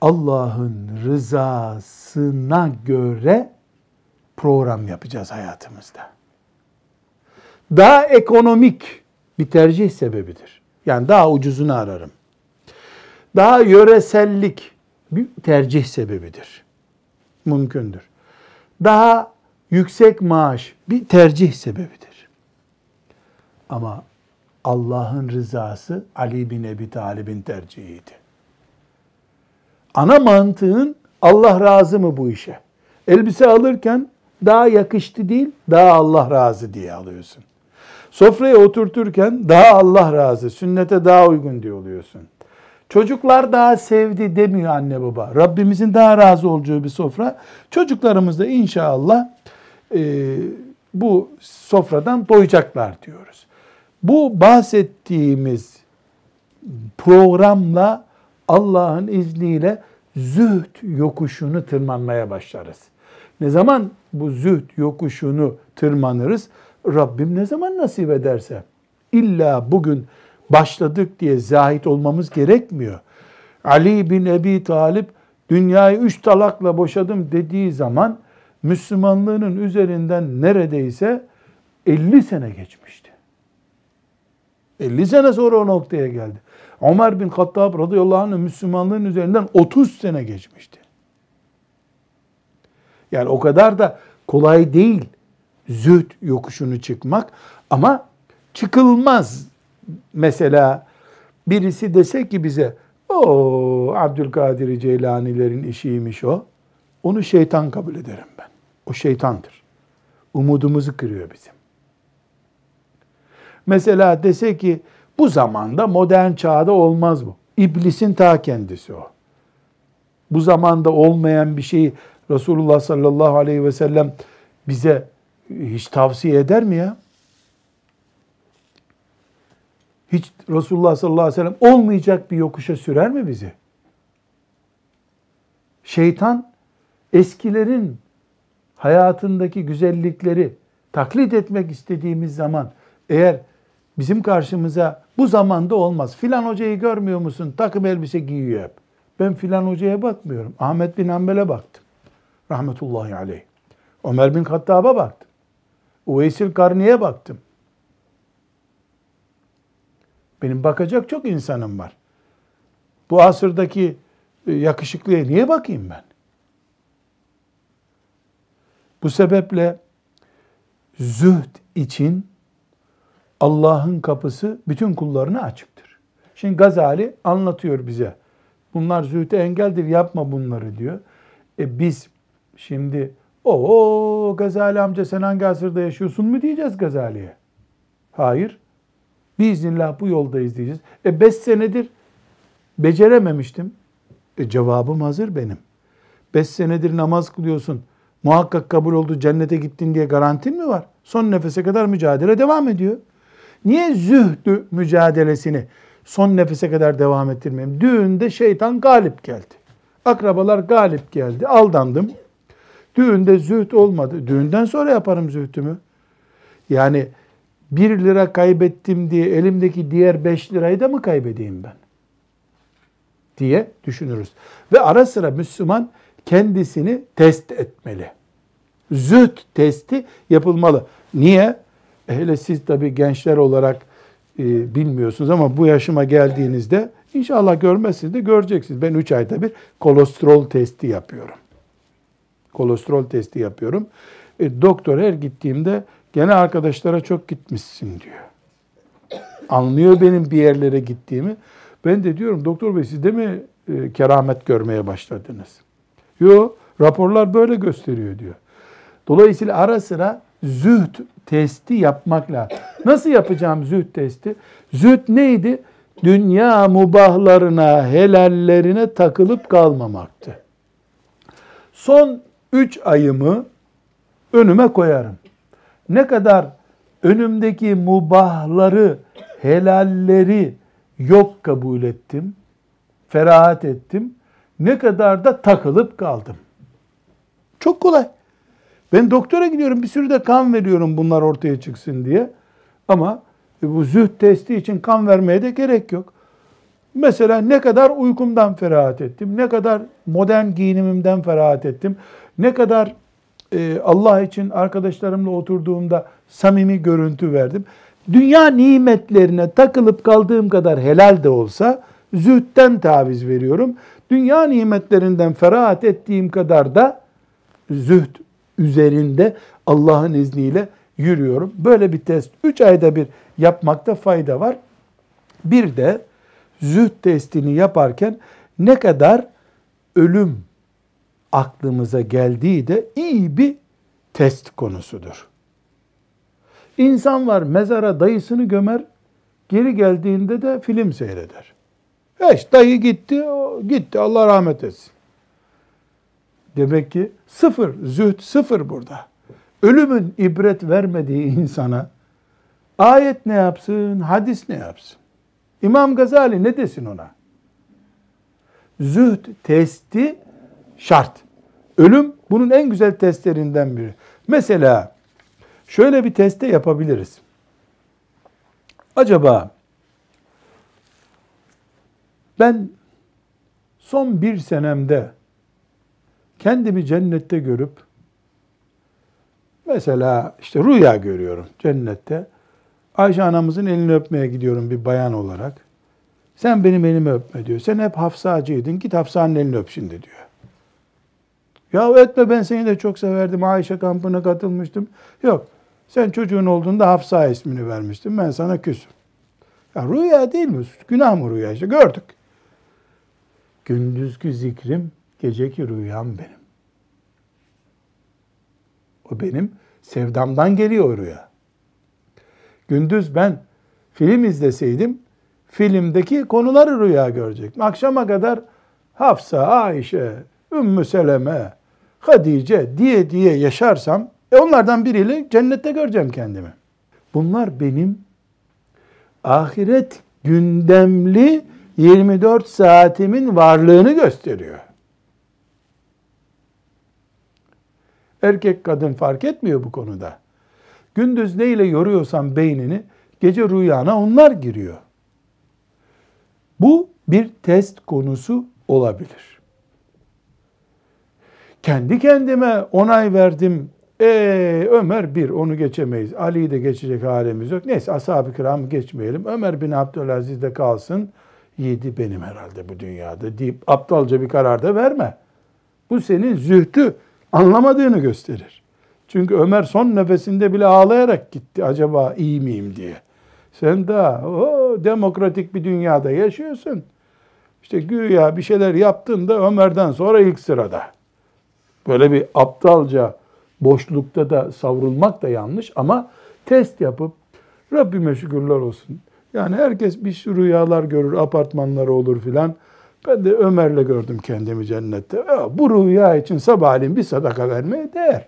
Allah'ın rızasına göre program yapacağız hayatımızda daha ekonomik bir tercih sebebidir. Yani daha ucuzunu ararım. Daha yöresellik bir tercih sebebidir. Mümkündür. Daha yüksek maaş bir tercih sebebidir. Ama Allah'ın rızası Ali bin Ebi Talib'in tercihiydi. Ana mantığın Allah razı mı bu işe? Elbise alırken daha yakıştı değil, daha Allah razı diye alıyorsun. Sofraya oturturken daha Allah razı, sünnete daha uygun diye oluyorsun. Çocuklar daha sevdi demiyor anne baba. Rabbimizin daha razı olacağı bir sofra. Çocuklarımız da inşallah e, bu sofradan doyacaklar diyoruz. Bu bahsettiğimiz programla Allah'ın izniyle zühd yokuşunu tırmanmaya başlarız. Ne zaman bu zühd yokuşunu tırmanırız? Rabbim ne zaman nasip ederse. İlla bugün başladık diye zahit olmamız gerekmiyor. Ali bin Ebi Talip dünyayı üç talakla boşadım dediği zaman Müslümanlığının üzerinden neredeyse 50 sene geçmişti. 50 sene sonra o noktaya geldi. Ömer bin Hattab radıyallahu anh Müslümanlığın üzerinden 30 sene geçmişti. Yani o kadar da kolay değil zühd yokuşunu çıkmak ama çıkılmaz. Mesela birisi dese ki bize o Abdülkadir Ceylanilerin işiymiş o. Onu şeytan kabul ederim ben. O şeytandır. Umudumuzu kırıyor bizim. Mesela dese ki bu zamanda modern çağda olmaz bu. İblisin ta kendisi o. Bu zamanda olmayan bir şeyi Resulullah sallallahu aleyhi ve sellem bize hiç tavsiye eder mi ya? Hiç Resulullah sallallahu aleyhi ve sellem olmayacak bir yokuşa sürer mi bizi? Şeytan eskilerin hayatındaki güzellikleri taklit etmek istediğimiz zaman eğer bizim karşımıza bu zamanda olmaz. Filan hocayı görmüyor musun? Takım elbise giyiyor hep. Ben filan hocaya bakmıyorum. Ahmet bin Hanbel'e baktım. Rahmetullahi aleyh. Ömer bin Hattab'a baktım. Uveysil Karni'ye baktım. Benim bakacak çok insanım var. Bu asırdaki e, yakışıklıya niye bakayım ben? Bu sebeple zühd için Allah'ın kapısı bütün kullarına açıktır. Şimdi Gazali anlatıyor bize. Bunlar zühde engeldir yapma bunları diyor. E biz şimdi o Gazali amca sen hangi asırda yaşıyorsun mu diyeceğiz Gazali'ye? Hayır. Biiznillah bu yoldayız diyeceğiz. E beş senedir becerememiştim. E cevabım hazır benim. Beş senedir namaz kılıyorsun. Muhakkak kabul oldu cennete gittin diye garantin mi var? Son nefese kadar mücadele devam ediyor. Niye zühdü mücadelesini son nefese kadar devam ettirmeyeyim? Düğünde şeytan galip geldi. Akrabalar galip geldi. Aldandım. Düğünde zühd olmadı. Düğünden sonra yaparım zühdümü. Yani bir lira kaybettim diye elimdeki diğer beş lirayı da mı kaybedeyim ben? Diye düşünürüz. Ve ara sıra Müslüman kendisini test etmeli. Zühd testi yapılmalı. Niye? Hele siz tabii gençler olarak e, bilmiyorsunuz ama bu yaşıma geldiğinizde inşallah görmezsiniz de göreceksiniz. Ben 3 ayda bir kolesterol testi yapıyorum. Kolesterol testi yapıyorum. E, doktor her gittiğimde gene arkadaşlara çok gitmişsin diyor. Anlıyor benim bir yerlere gittiğimi. Ben de diyorum doktor bey siz de mi e, keramet görmeye başladınız? Yok raporlar böyle gösteriyor diyor. Dolayısıyla ara sıra zühd testi yapmak lazım. Nasıl yapacağım zühd testi? Zühd neydi? Dünya mubahlarına, helallerine takılıp kalmamaktı. Son üç ayımı önüme koyarım. Ne kadar önümdeki mubahları, helalleri yok kabul ettim, ferahat ettim, ne kadar da takılıp kaldım. Çok kolay. Ben doktora gidiyorum bir sürü de kan veriyorum bunlar ortaya çıksın diye. Ama bu zühd testi için kan vermeye de gerek yok. Mesela ne kadar uykumdan ferahat ettim, ne kadar modern giyinimimden ferahat ettim, ne kadar e, Allah için arkadaşlarımla oturduğumda samimi görüntü verdim. Dünya nimetlerine takılıp kaldığım kadar helal de olsa zühtten taviz veriyorum. Dünya nimetlerinden ferahat ettiğim kadar da zühd üzerinde Allah'ın izniyle yürüyorum. Böyle bir test 3 ayda bir yapmakta fayda var. Bir de zühd testini yaparken ne kadar ölüm aklımıza geldiği de iyi bir test konusudur. İnsan var mezara dayısını gömer, geri geldiğinde de film seyreder. Eş dayı gitti, gitti Allah rahmet etsin. Demek ki sıfır, zühd sıfır burada. Ölümün ibret vermediği insana ayet ne yapsın, hadis ne yapsın? İmam Gazali ne desin ona? Zühd testi şart. Ölüm bunun en güzel testlerinden biri. Mesela şöyle bir teste yapabiliriz. Acaba ben son bir senemde kendimi cennette görüp mesela işte rüya görüyorum cennette. Ayşe anamızın elini öpmeye gidiyorum bir bayan olarak. Sen benim elimi öpme diyor. Sen hep Hafsacıydın. Git Hafsa'nın elini öp şimdi diyor. Ya etme ben seni de çok severdim. Ayşe kampına katılmıştım. Yok. Sen çocuğun olduğunda Hafsa ismini vermiştim. Ben sana küsüm. Ya rüya değil mi? Günah mı rüya işte gördük. Gündüzkü zikrim, geceki rüyam benim. O benim sevdamdan geliyor rüya. Gündüz ben film izleseydim, filmdeki konuları rüya görecektim. Akşama kadar Hafsa, Ayşe, Ümmü Seleme, Hadice diye diye yaşarsam, e onlardan biriyle cennette göreceğim kendimi. Bunlar benim ahiret gündemli 24 saatimin varlığını gösteriyor. Erkek kadın fark etmiyor bu konuda. Gündüz neyle yoruyorsan beynini, gece rüyana onlar giriyor. Bu bir test konusu olabilir. Kendi kendime onay verdim. E Ömer bir onu geçemeyiz. Ali'yi de geçecek halimiz yok. Neyse ashab-ı kiramı geçmeyelim. Ömer bin Abdülaziz de kalsın. Yedi benim herhalde bu dünyada deyip aptalca bir karar da verme. Bu senin zühtü anlamadığını gösterir. Çünkü Ömer son nefesinde bile ağlayarak gitti acaba iyi miyim diye. Sen daha o demokratik bir dünyada yaşıyorsun. İşte güya bir şeyler yaptın da Ömer'den sonra ilk sırada. Böyle bir aptalca boşlukta da savrulmak da yanlış ama test yapıp Rabbime şükürler olsun. Yani herkes bir sürü rüyalar görür, apartmanları olur filan. Ben de Ömer'le gördüm kendimi cennette. Bu rüya için sabahleyin bir sadaka vermeye değer.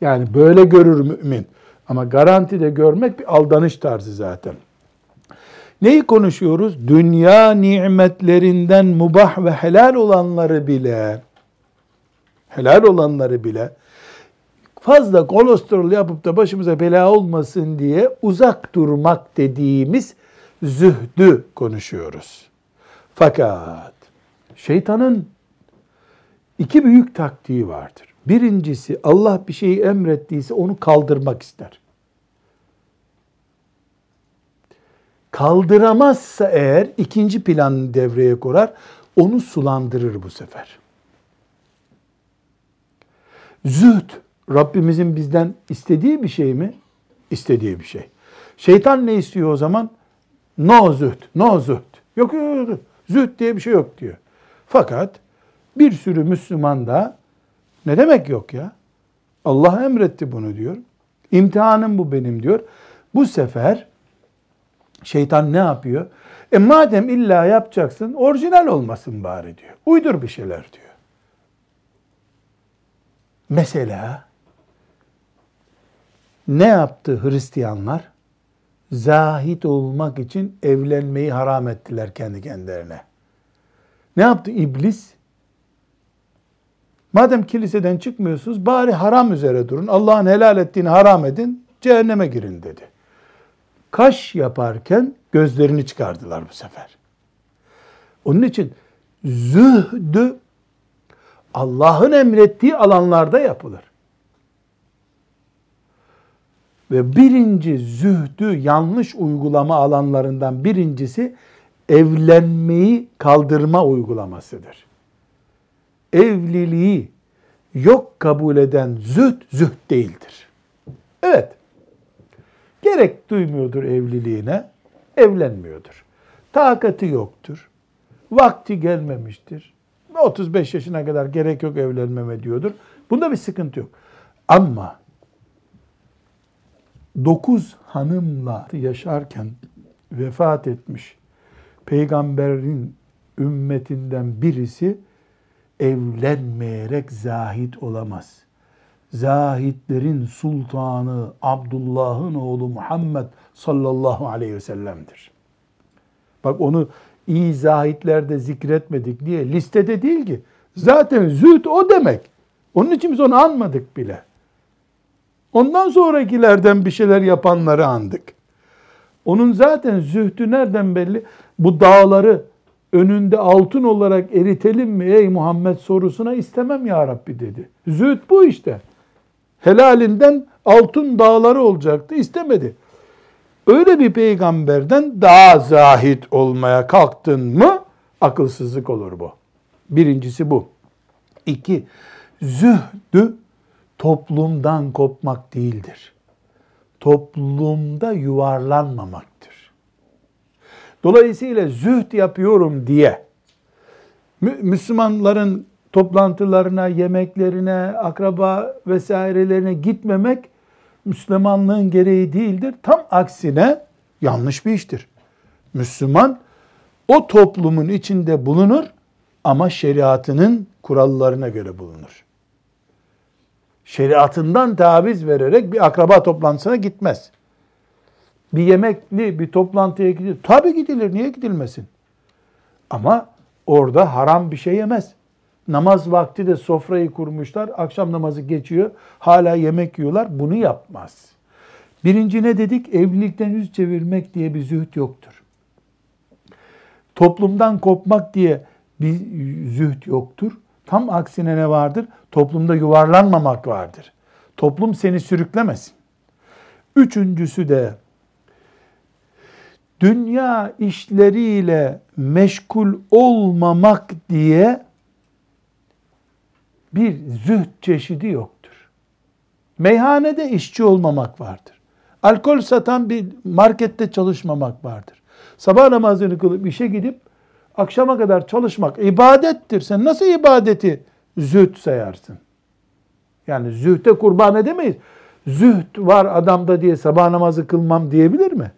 Yani böyle görür mümin. Ama garantide görmek bir aldanış tarzı zaten. Neyi konuşuyoruz? Dünya nimetlerinden mubah ve helal olanları bile helal olanları bile fazla kolesterol yapıp da başımıza bela olmasın diye uzak durmak dediğimiz zühdü konuşuyoruz. Fakat şeytanın iki büyük taktiği vardır. Birincisi Allah bir şeyi emrettiyse onu kaldırmak ister. Kaldıramazsa eğer ikinci planı devreye kurar, onu sulandırır bu sefer. Zühd Rabbimizin bizden istediği bir şey mi? İstediği bir şey. Şeytan ne istiyor o zaman? No zühd, no zühd. Yok yok yok. Zühd diye bir şey yok diyor. Fakat bir sürü Müslüman da ne demek yok ya? Allah emretti bunu diyor. İmtihanım bu benim diyor. Bu sefer şeytan ne yapıyor? E madem illa yapacaksın orijinal olmasın bari diyor. Uydur bir şeyler diyor. Mesela ne yaptı Hristiyanlar? Zahit olmak için evlenmeyi haram ettiler kendi kendilerine. Ne yaptı iblis? Madem kiliseden çıkmıyorsunuz bari haram üzere durun. Allah'ın helal ettiğini haram edin, cehenneme girin dedi. Kaş yaparken gözlerini çıkardılar bu sefer. Onun için zühdü Allah'ın emrettiği alanlarda yapılır. Ve birinci zühdü yanlış uygulama alanlarından birincisi evlenmeyi kaldırma uygulamasıdır. Evliliği yok kabul eden züht, züht değildir. Evet, gerek duymuyordur evliliğine, evlenmiyordur. Takati yoktur, vakti gelmemiştir. 35 yaşına kadar gerek yok evlenmeme diyordur. Bunda bir sıkıntı yok. Ama 9 hanımla yaşarken vefat etmiş peygamberin ümmetinden birisi evlenmeyerek zahit olamaz. Zahitlerin sultanı Abdullah'ın oğlu Muhammed sallallahu aleyhi ve sellem'dir. Bak onu iyi zahitlerde zikretmedik diye listede değil ki. Zaten zühd o demek. Onun için biz onu anmadık bile. Ondan sonrakilerden bir şeyler yapanları andık. Onun zaten zühdü nereden belli? Bu dağları önünde altın olarak eritelim mi ey Muhammed sorusuna istemem ya Rabbi dedi. Zühd bu işte. Helalinden altın dağları olacaktı istemedi. Öyle bir peygamberden daha zahit olmaya kalktın mı akılsızlık olur bu. Birincisi bu. İki, zühdü toplumdan kopmak değildir. Toplumda yuvarlanmamaktır. Dolayısıyla zühd yapıyorum diye Müslümanların toplantılarına, yemeklerine, akraba vesairelerine gitmemek Müslümanlığın gereği değildir. Tam aksine yanlış bir iştir. Müslüman o toplumun içinde bulunur ama şeriatının kurallarına göre bulunur. Şeriatından taviz vererek bir akraba toplantısına gitmez. Bir yemekli bir toplantıya gidilir. Tabi gidilir. Niye gidilmesin? Ama orada haram bir şey yemez. Namaz vakti de sofrayı kurmuşlar. Akşam namazı geçiyor. Hala yemek yiyorlar. Bunu yapmaz. Birinci ne dedik? Evlilikten yüz çevirmek diye bir zühd yoktur. Toplumdan kopmak diye bir zühd yoktur. Tam aksine ne vardır? Toplumda yuvarlanmamak vardır. Toplum seni sürüklemesin. Üçüncüsü de dünya işleriyle meşgul olmamak diye bir zühd çeşidi yoktur. Meyhanede işçi olmamak vardır. Alkol satan bir markette çalışmamak vardır. Sabah namazını kılıp işe gidip akşama kadar çalışmak ibadettir. Sen nasıl ibadeti zühd sayarsın? Yani zühte kurban edemeyiz. Zühd var adamda diye sabah namazı kılmam diyebilir mi?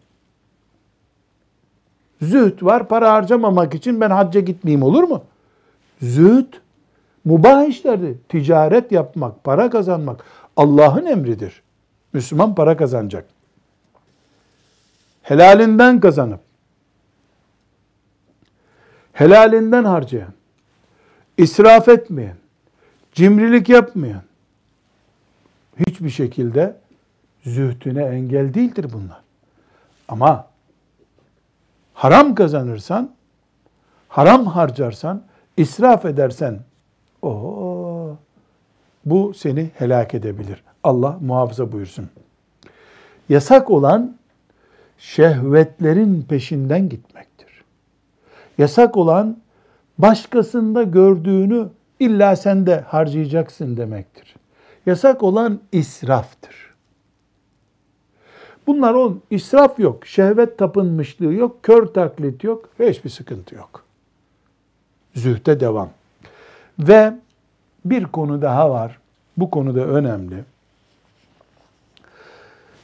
Zühd var para harcamamak için ben hacca gitmeyeyim olur mu? Zühd mubah işlerdi. Ticaret yapmak, para kazanmak Allah'ın emridir. Müslüman para kazanacak. Helalinden kazanıp helalinden harcayan, israf etmeyen, cimrilik yapmayan hiçbir şekilde zühdüne engel değildir bunlar. Ama haram kazanırsan, haram harcarsan, israf edersen, o bu seni helak edebilir. Allah muhafaza buyursun. Yasak olan şehvetlerin peşinden gitmektir. Yasak olan başkasında gördüğünü illa sen de harcayacaksın demektir. Yasak olan israftır. Bunlar on israf yok, şehvet tapınmışlığı yok, kör taklit yok, hiçbir sıkıntı yok. Zühte devam. Ve bir konu daha var. Bu konuda önemli.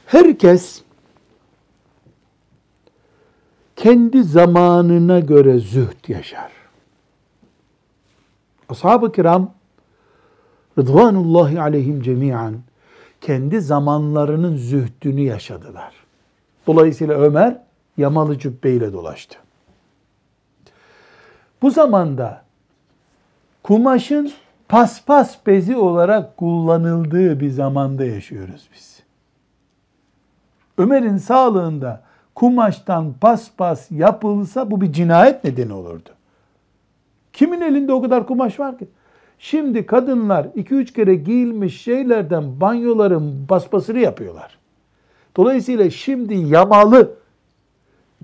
Herkes kendi zamanına göre zühd yaşar. Ashab-ı kiram Rıdvanullahi aleyhim cemiyen kendi zamanlarının zühdünü yaşadılar. Dolayısıyla Ömer yamalı cübbeyle dolaştı. Bu zamanda kumaşın paspas bezi olarak kullanıldığı bir zamanda yaşıyoruz biz. Ömer'in sağlığında kumaştan paspas yapılsa bu bir cinayet nedeni olurdu. Kimin elinde o kadar kumaş var ki? Şimdi kadınlar 2-3 kere giyilmiş şeylerden banyoların paspasını yapıyorlar. Dolayısıyla şimdi yamalı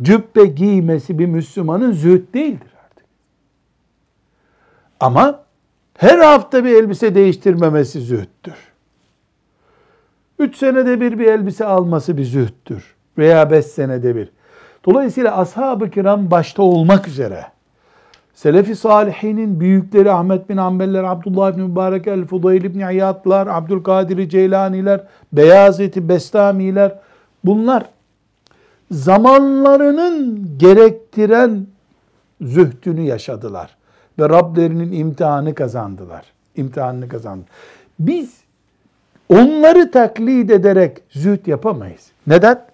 cübbe giymesi bir Müslümanın zühd değildir artık. Ama her hafta bir elbise değiştirmemesi zühttür. Üç senede bir bir elbise alması bir zühttür. Veya beş senede bir. Dolayısıyla ashab-ı kiram başta olmak üzere Selefi salihinin büyükleri Ahmet bin Ambeller, Abdullah bin Mübarek, El-Fudayl bin İyadlar, Abdülkadir Ceylaniler, Beyazeti Bestamiler bunlar zamanlarının gerektiren zühdünü yaşadılar ve Rablerinin imtihanı kazandılar. İmtihanını kazandı. Biz onları taklit ederek zühd yapamayız. Neden?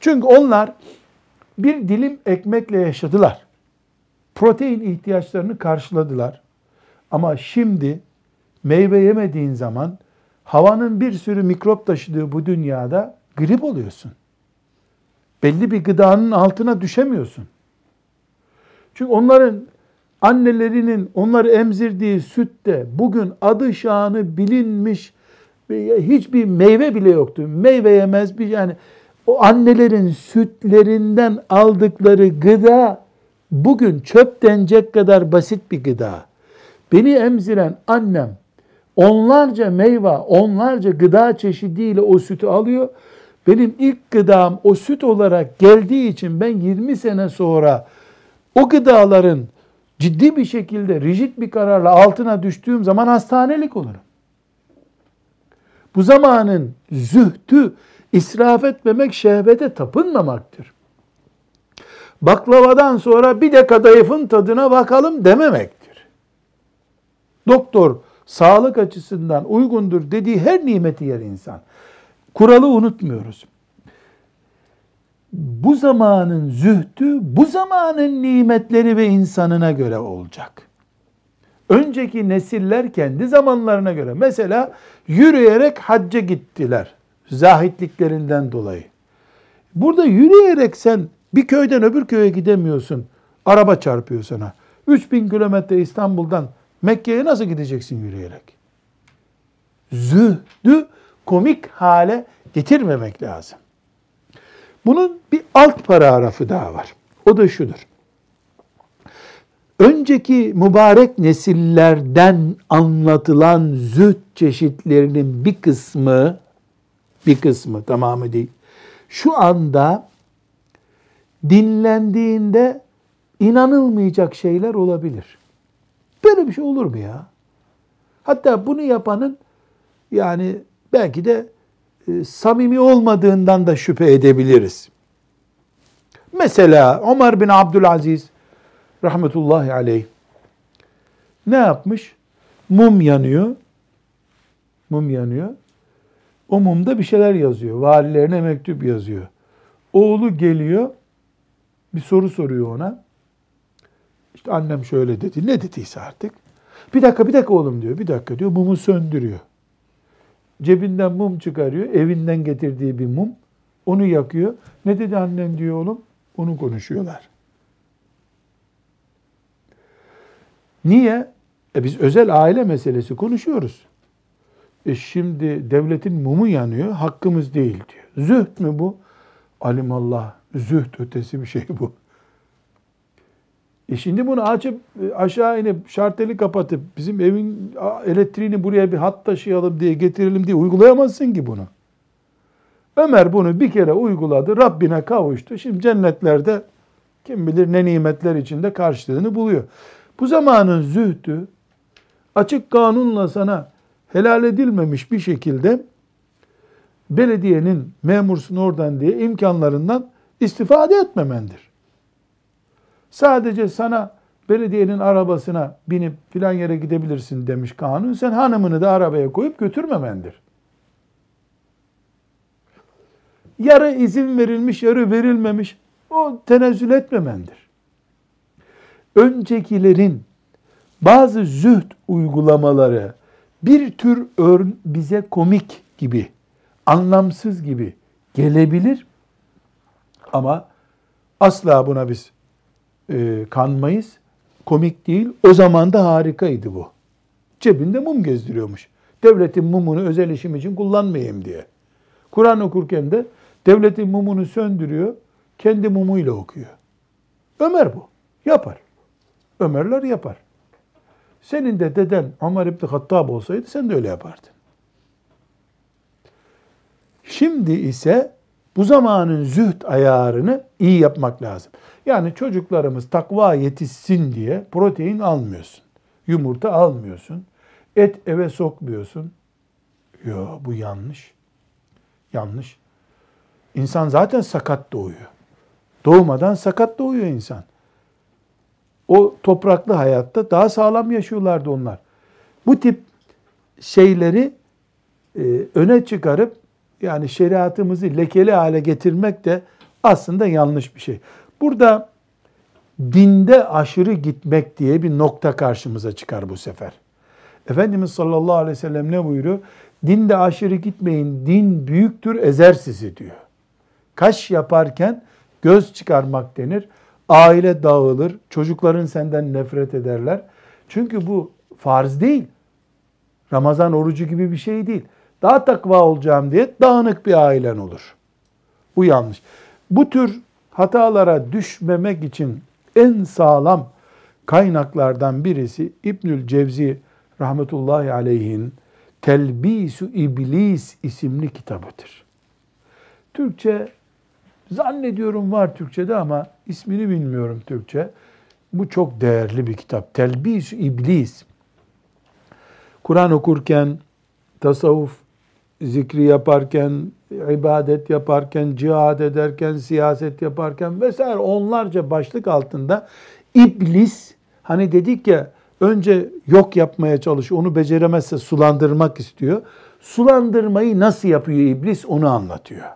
Çünkü onlar bir dilim ekmekle yaşadılar. Protein ihtiyaçlarını karşıladılar. Ama şimdi meyve yemediğin zaman havanın bir sürü mikrop taşıdığı bu dünyada grip oluyorsun. Belli bir gıdanın altına düşemiyorsun. Çünkü onların annelerinin onları emzirdiği sütte bugün adı şanı bilinmiş hiçbir meyve bile yoktu. Meyve yemez bir yani o annelerin sütlerinden aldıkları gıda bugün çöp denecek kadar basit bir gıda. Beni emziren annem onlarca meyve, onlarca gıda çeşidiyle o sütü alıyor. Benim ilk gıdam o süt olarak geldiği için ben 20 sene sonra o gıdaların ciddi bir şekilde rigid bir kararla altına düştüğüm zaman hastanelik olurum. Bu zamanın zühdü israf etmemek, şehvete tapınmamaktır. Baklavadan sonra bir de kadayıfın tadına bakalım dememektir. Doktor sağlık açısından uygundur dediği her nimeti yer insan. Kuralı unutmuyoruz. Bu zamanın zühdü, bu zamanın nimetleri ve insanına göre olacak. Önceki nesiller kendi zamanlarına göre. Mesela yürüyerek hacca gittiler. Zahitliklerinden dolayı. Burada yürüyerek sen bir köyden öbür köye gidemiyorsun. Araba çarpıyor sana. 3000 kilometre İstanbul'dan Mekke'ye nasıl gideceksin yürüyerek? Zühdü komik hale getirmemek lazım. Bunun bir alt paragrafı daha var. O da şudur. Önceki mübarek nesillerden anlatılan züht çeşitlerinin bir kısmı, bir kısmı tamamı değil, şu anda dinlendiğinde inanılmayacak şeyler olabilir. Böyle bir şey olur mu ya? Hatta bunu yapanın yani belki de e, samimi olmadığından da şüphe edebiliriz. Mesela Ömer bin Abdülaziz rahmetullahi aleyh ne yapmış? Mum yanıyor. Mum yanıyor. O mumda bir şeyler yazıyor. Valilerine mektup yazıyor. Oğlu geliyor. Bir soru soruyor ona. İşte annem şöyle dedi. Ne dediyse artık. Bir dakika bir dakika oğlum diyor. Bir dakika diyor. Mumu söndürüyor. Cebinden mum çıkarıyor. Evinden getirdiği bir mum. Onu yakıyor. Ne dedi annem diyor oğlum? Onu konuşuyorlar. Niye? E biz özel aile meselesi konuşuyoruz. E şimdi devletin mumu yanıyor, hakkımız değil diyor. Zühd mü bu? Alimallah, zühd ötesi bir şey bu. E şimdi bunu açıp e, aşağı inip şarteli kapatıp bizim evin elektriğini buraya bir hat taşıyalım diye getirelim diye uygulayamazsın ki bunu. Ömer bunu bir kere uyguladı, Rabbine kavuştu. Şimdi cennetlerde kim bilir ne nimetler içinde karşılığını buluyor. Bu zamanın zühdü açık kanunla sana helal edilmemiş bir şekilde belediyenin memursun oradan diye imkanlarından istifade etmemendir. Sadece sana belediyenin arabasına binip filan yere gidebilirsin demiş kanun. Sen hanımını da arabaya koyup götürmemendir. Yarı izin verilmiş, yarı verilmemiş. O tenezzül etmemendir öncekilerin bazı zühd uygulamaları bir tür ör, bize komik gibi, anlamsız gibi gelebilir. Ama asla buna biz e, kanmayız. Komik değil. O zaman da harikaydı bu. Cebinde mum gezdiriyormuş. Devletin mumunu özel işim için kullanmayayım diye. Kur'an okurken de devletin mumunu söndürüyor, kendi mumuyla okuyor. Ömer bu. Yapar. Ömerler yapar. Senin de deden Ömer İbni Hattab olsaydı sen de öyle yapardın. Şimdi ise bu zamanın zühd ayarını iyi yapmak lazım. Yani çocuklarımız takva yetişsin diye protein almıyorsun. Yumurta almıyorsun. Et eve sokmuyorsun. Yo bu yanlış. Yanlış. İnsan zaten sakat doğuyor. Doğmadan sakat doğuyor insan. O topraklı hayatta daha sağlam yaşıyorlardı onlar. Bu tip şeyleri e, öne çıkarıp yani şeriatımızı lekeli hale getirmek de aslında yanlış bir şey. Burada dinde aşırı gitmek diye bir nokta karşımıza çıkar bu sefer. Efendimiz sallallahu aleyhi ve sellem ne buyuruyor? Dinde aşırı gitmeyin, din büyüktür, ezer sizi diyor. Kaş yaparken göz çıkarmak denir. Aile dağılır, çocukların senden nefret ederler. Çünkü bu farz değil. Ramazan orucu gibi bir şey değil. Daha takva olacağım diye dağınık bir ailen olur. Bu yanlış. Bu tür hatalara düşmemek için en sağlam kaynaklardan birisi İbnül Cevzi rahmetullahi aleyhin Telbisu İblis isimli kitabıdır. Türkçe zannediyorum var Türkçe'de ama ismini bilmiyorum Türkçe. Bu çok değerli bir kitap. Telbisu İblis. Kur'an okurken, tasavvuf zikri yaparken, ibadet yaparken, cihad ederken, siyaset yaparken vesaire onlarca başlık altında iblis hani dedik ya önce yok yapmaya çalışıyor. Onu beceremezse sulandırmak istiyor. Sulandırmayı nasıl yapıyor iblis onu anlatıyor.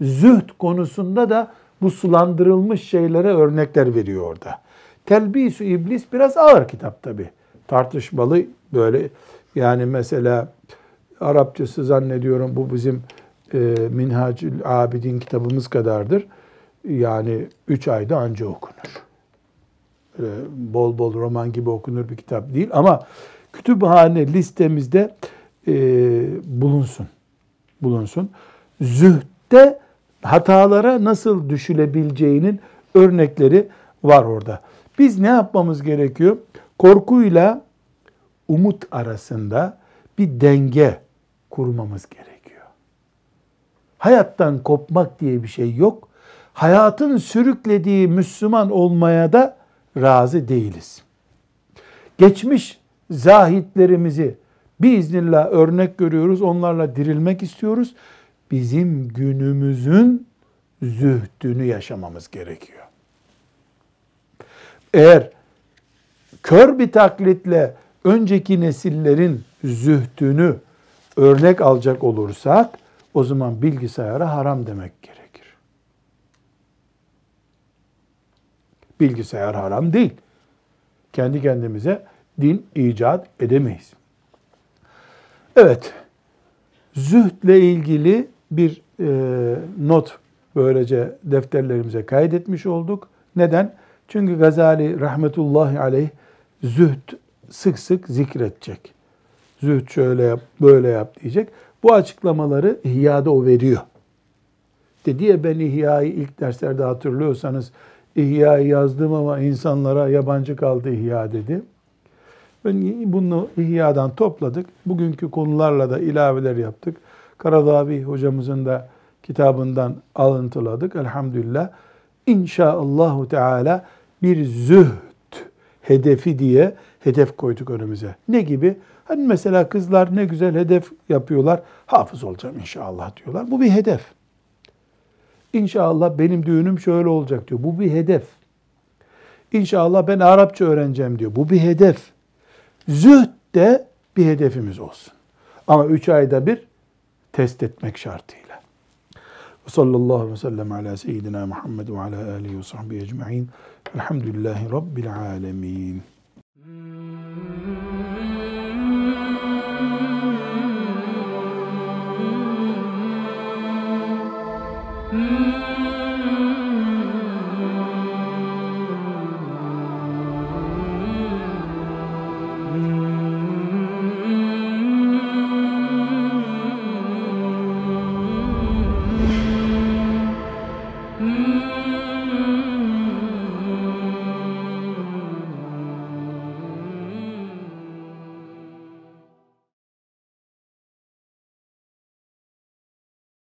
Zühd konusunda da bu sulandırılmış şeylere örnekler veriyor orada. Telbisu iblis biraz ağır kitap tabi. Tartışmalı böyle yani mesela Arapçası zannediyorum bu bizim e, Minhacül Abidin kitabımız kadardır. Yani üç ayda anca okunur. Böyle bol bol roman gibi okunur bir kitap değil ama kütüphane listemizde e, bulunsun. Bulunsun. Zühdde hatalara nasıl düşülebileceğinin örnekleri var orada. Biz ne yapmamız gerekiyor? Korkuyla umut arasında bir denge kurmamız gerekiyor. Hayattan kopmak diye bir şey yok. Hayatın sürüklediği Müslüman olmaya da razı değiliz. Geçmiş zahitlerimizi biiznillah örnek görüyoruz. Onlarla dirilmek istiyoruz. Bizim günümüzün zühdünü yaşamamız gerekiyor. Eğer kör bir taklitle önceki nesillerin zühdünü örnek alacak olursak o zaman bilgisayara haram demek gerekir. Bilgisayar haram değil. Kendi kendimize din icat edemeyiz. Evet, zühdle ilgili bir e, not böylece defterlerimize kaydetmiş olduk. Neden? Çünkü Gazali rahmetullahi aleyh zühd sık sık zikredecek. Zühd şöyle yap, böyle yap diyecek. Bu açıklamaları İhya'da o veriyor. Dedi ben İhya'yı ilk derslerde hatırlıyorsanız İhya'yı yazdım ama insanlara yabancı kaldı İhya dedi. Ben bunu İhya'dan topladık. Bugünkü konularla da ilaveler yaptık. Karadavi hocamızın da kitabından alıntıladık. Elhamdülillah. İnşaallahu Teala bir zühd hedefi diye hedef koyduk önümüze. Ne gibi? Hani mesela kızlar ne güzel hedef yapıyorlar. Hafız olacağım inşallah diyorlar. Bu bir hedef. İnşallah benim düğünüm şöyle olacak diyor. Bu bir hedef. İnşallah ben Arapça öğreneceğim diyor. Bu bir hedef. Zühd de bir hedefimiz olsun. Ama üç ayda bir test etmek şartıyla. Ve sallallahu aleyhi ve sellem ala seyyidina Muhammed ve ala alihi ve sahbihi ecma'in. Elhamdülillahi Rabbil alemin. Mmm. -hmm.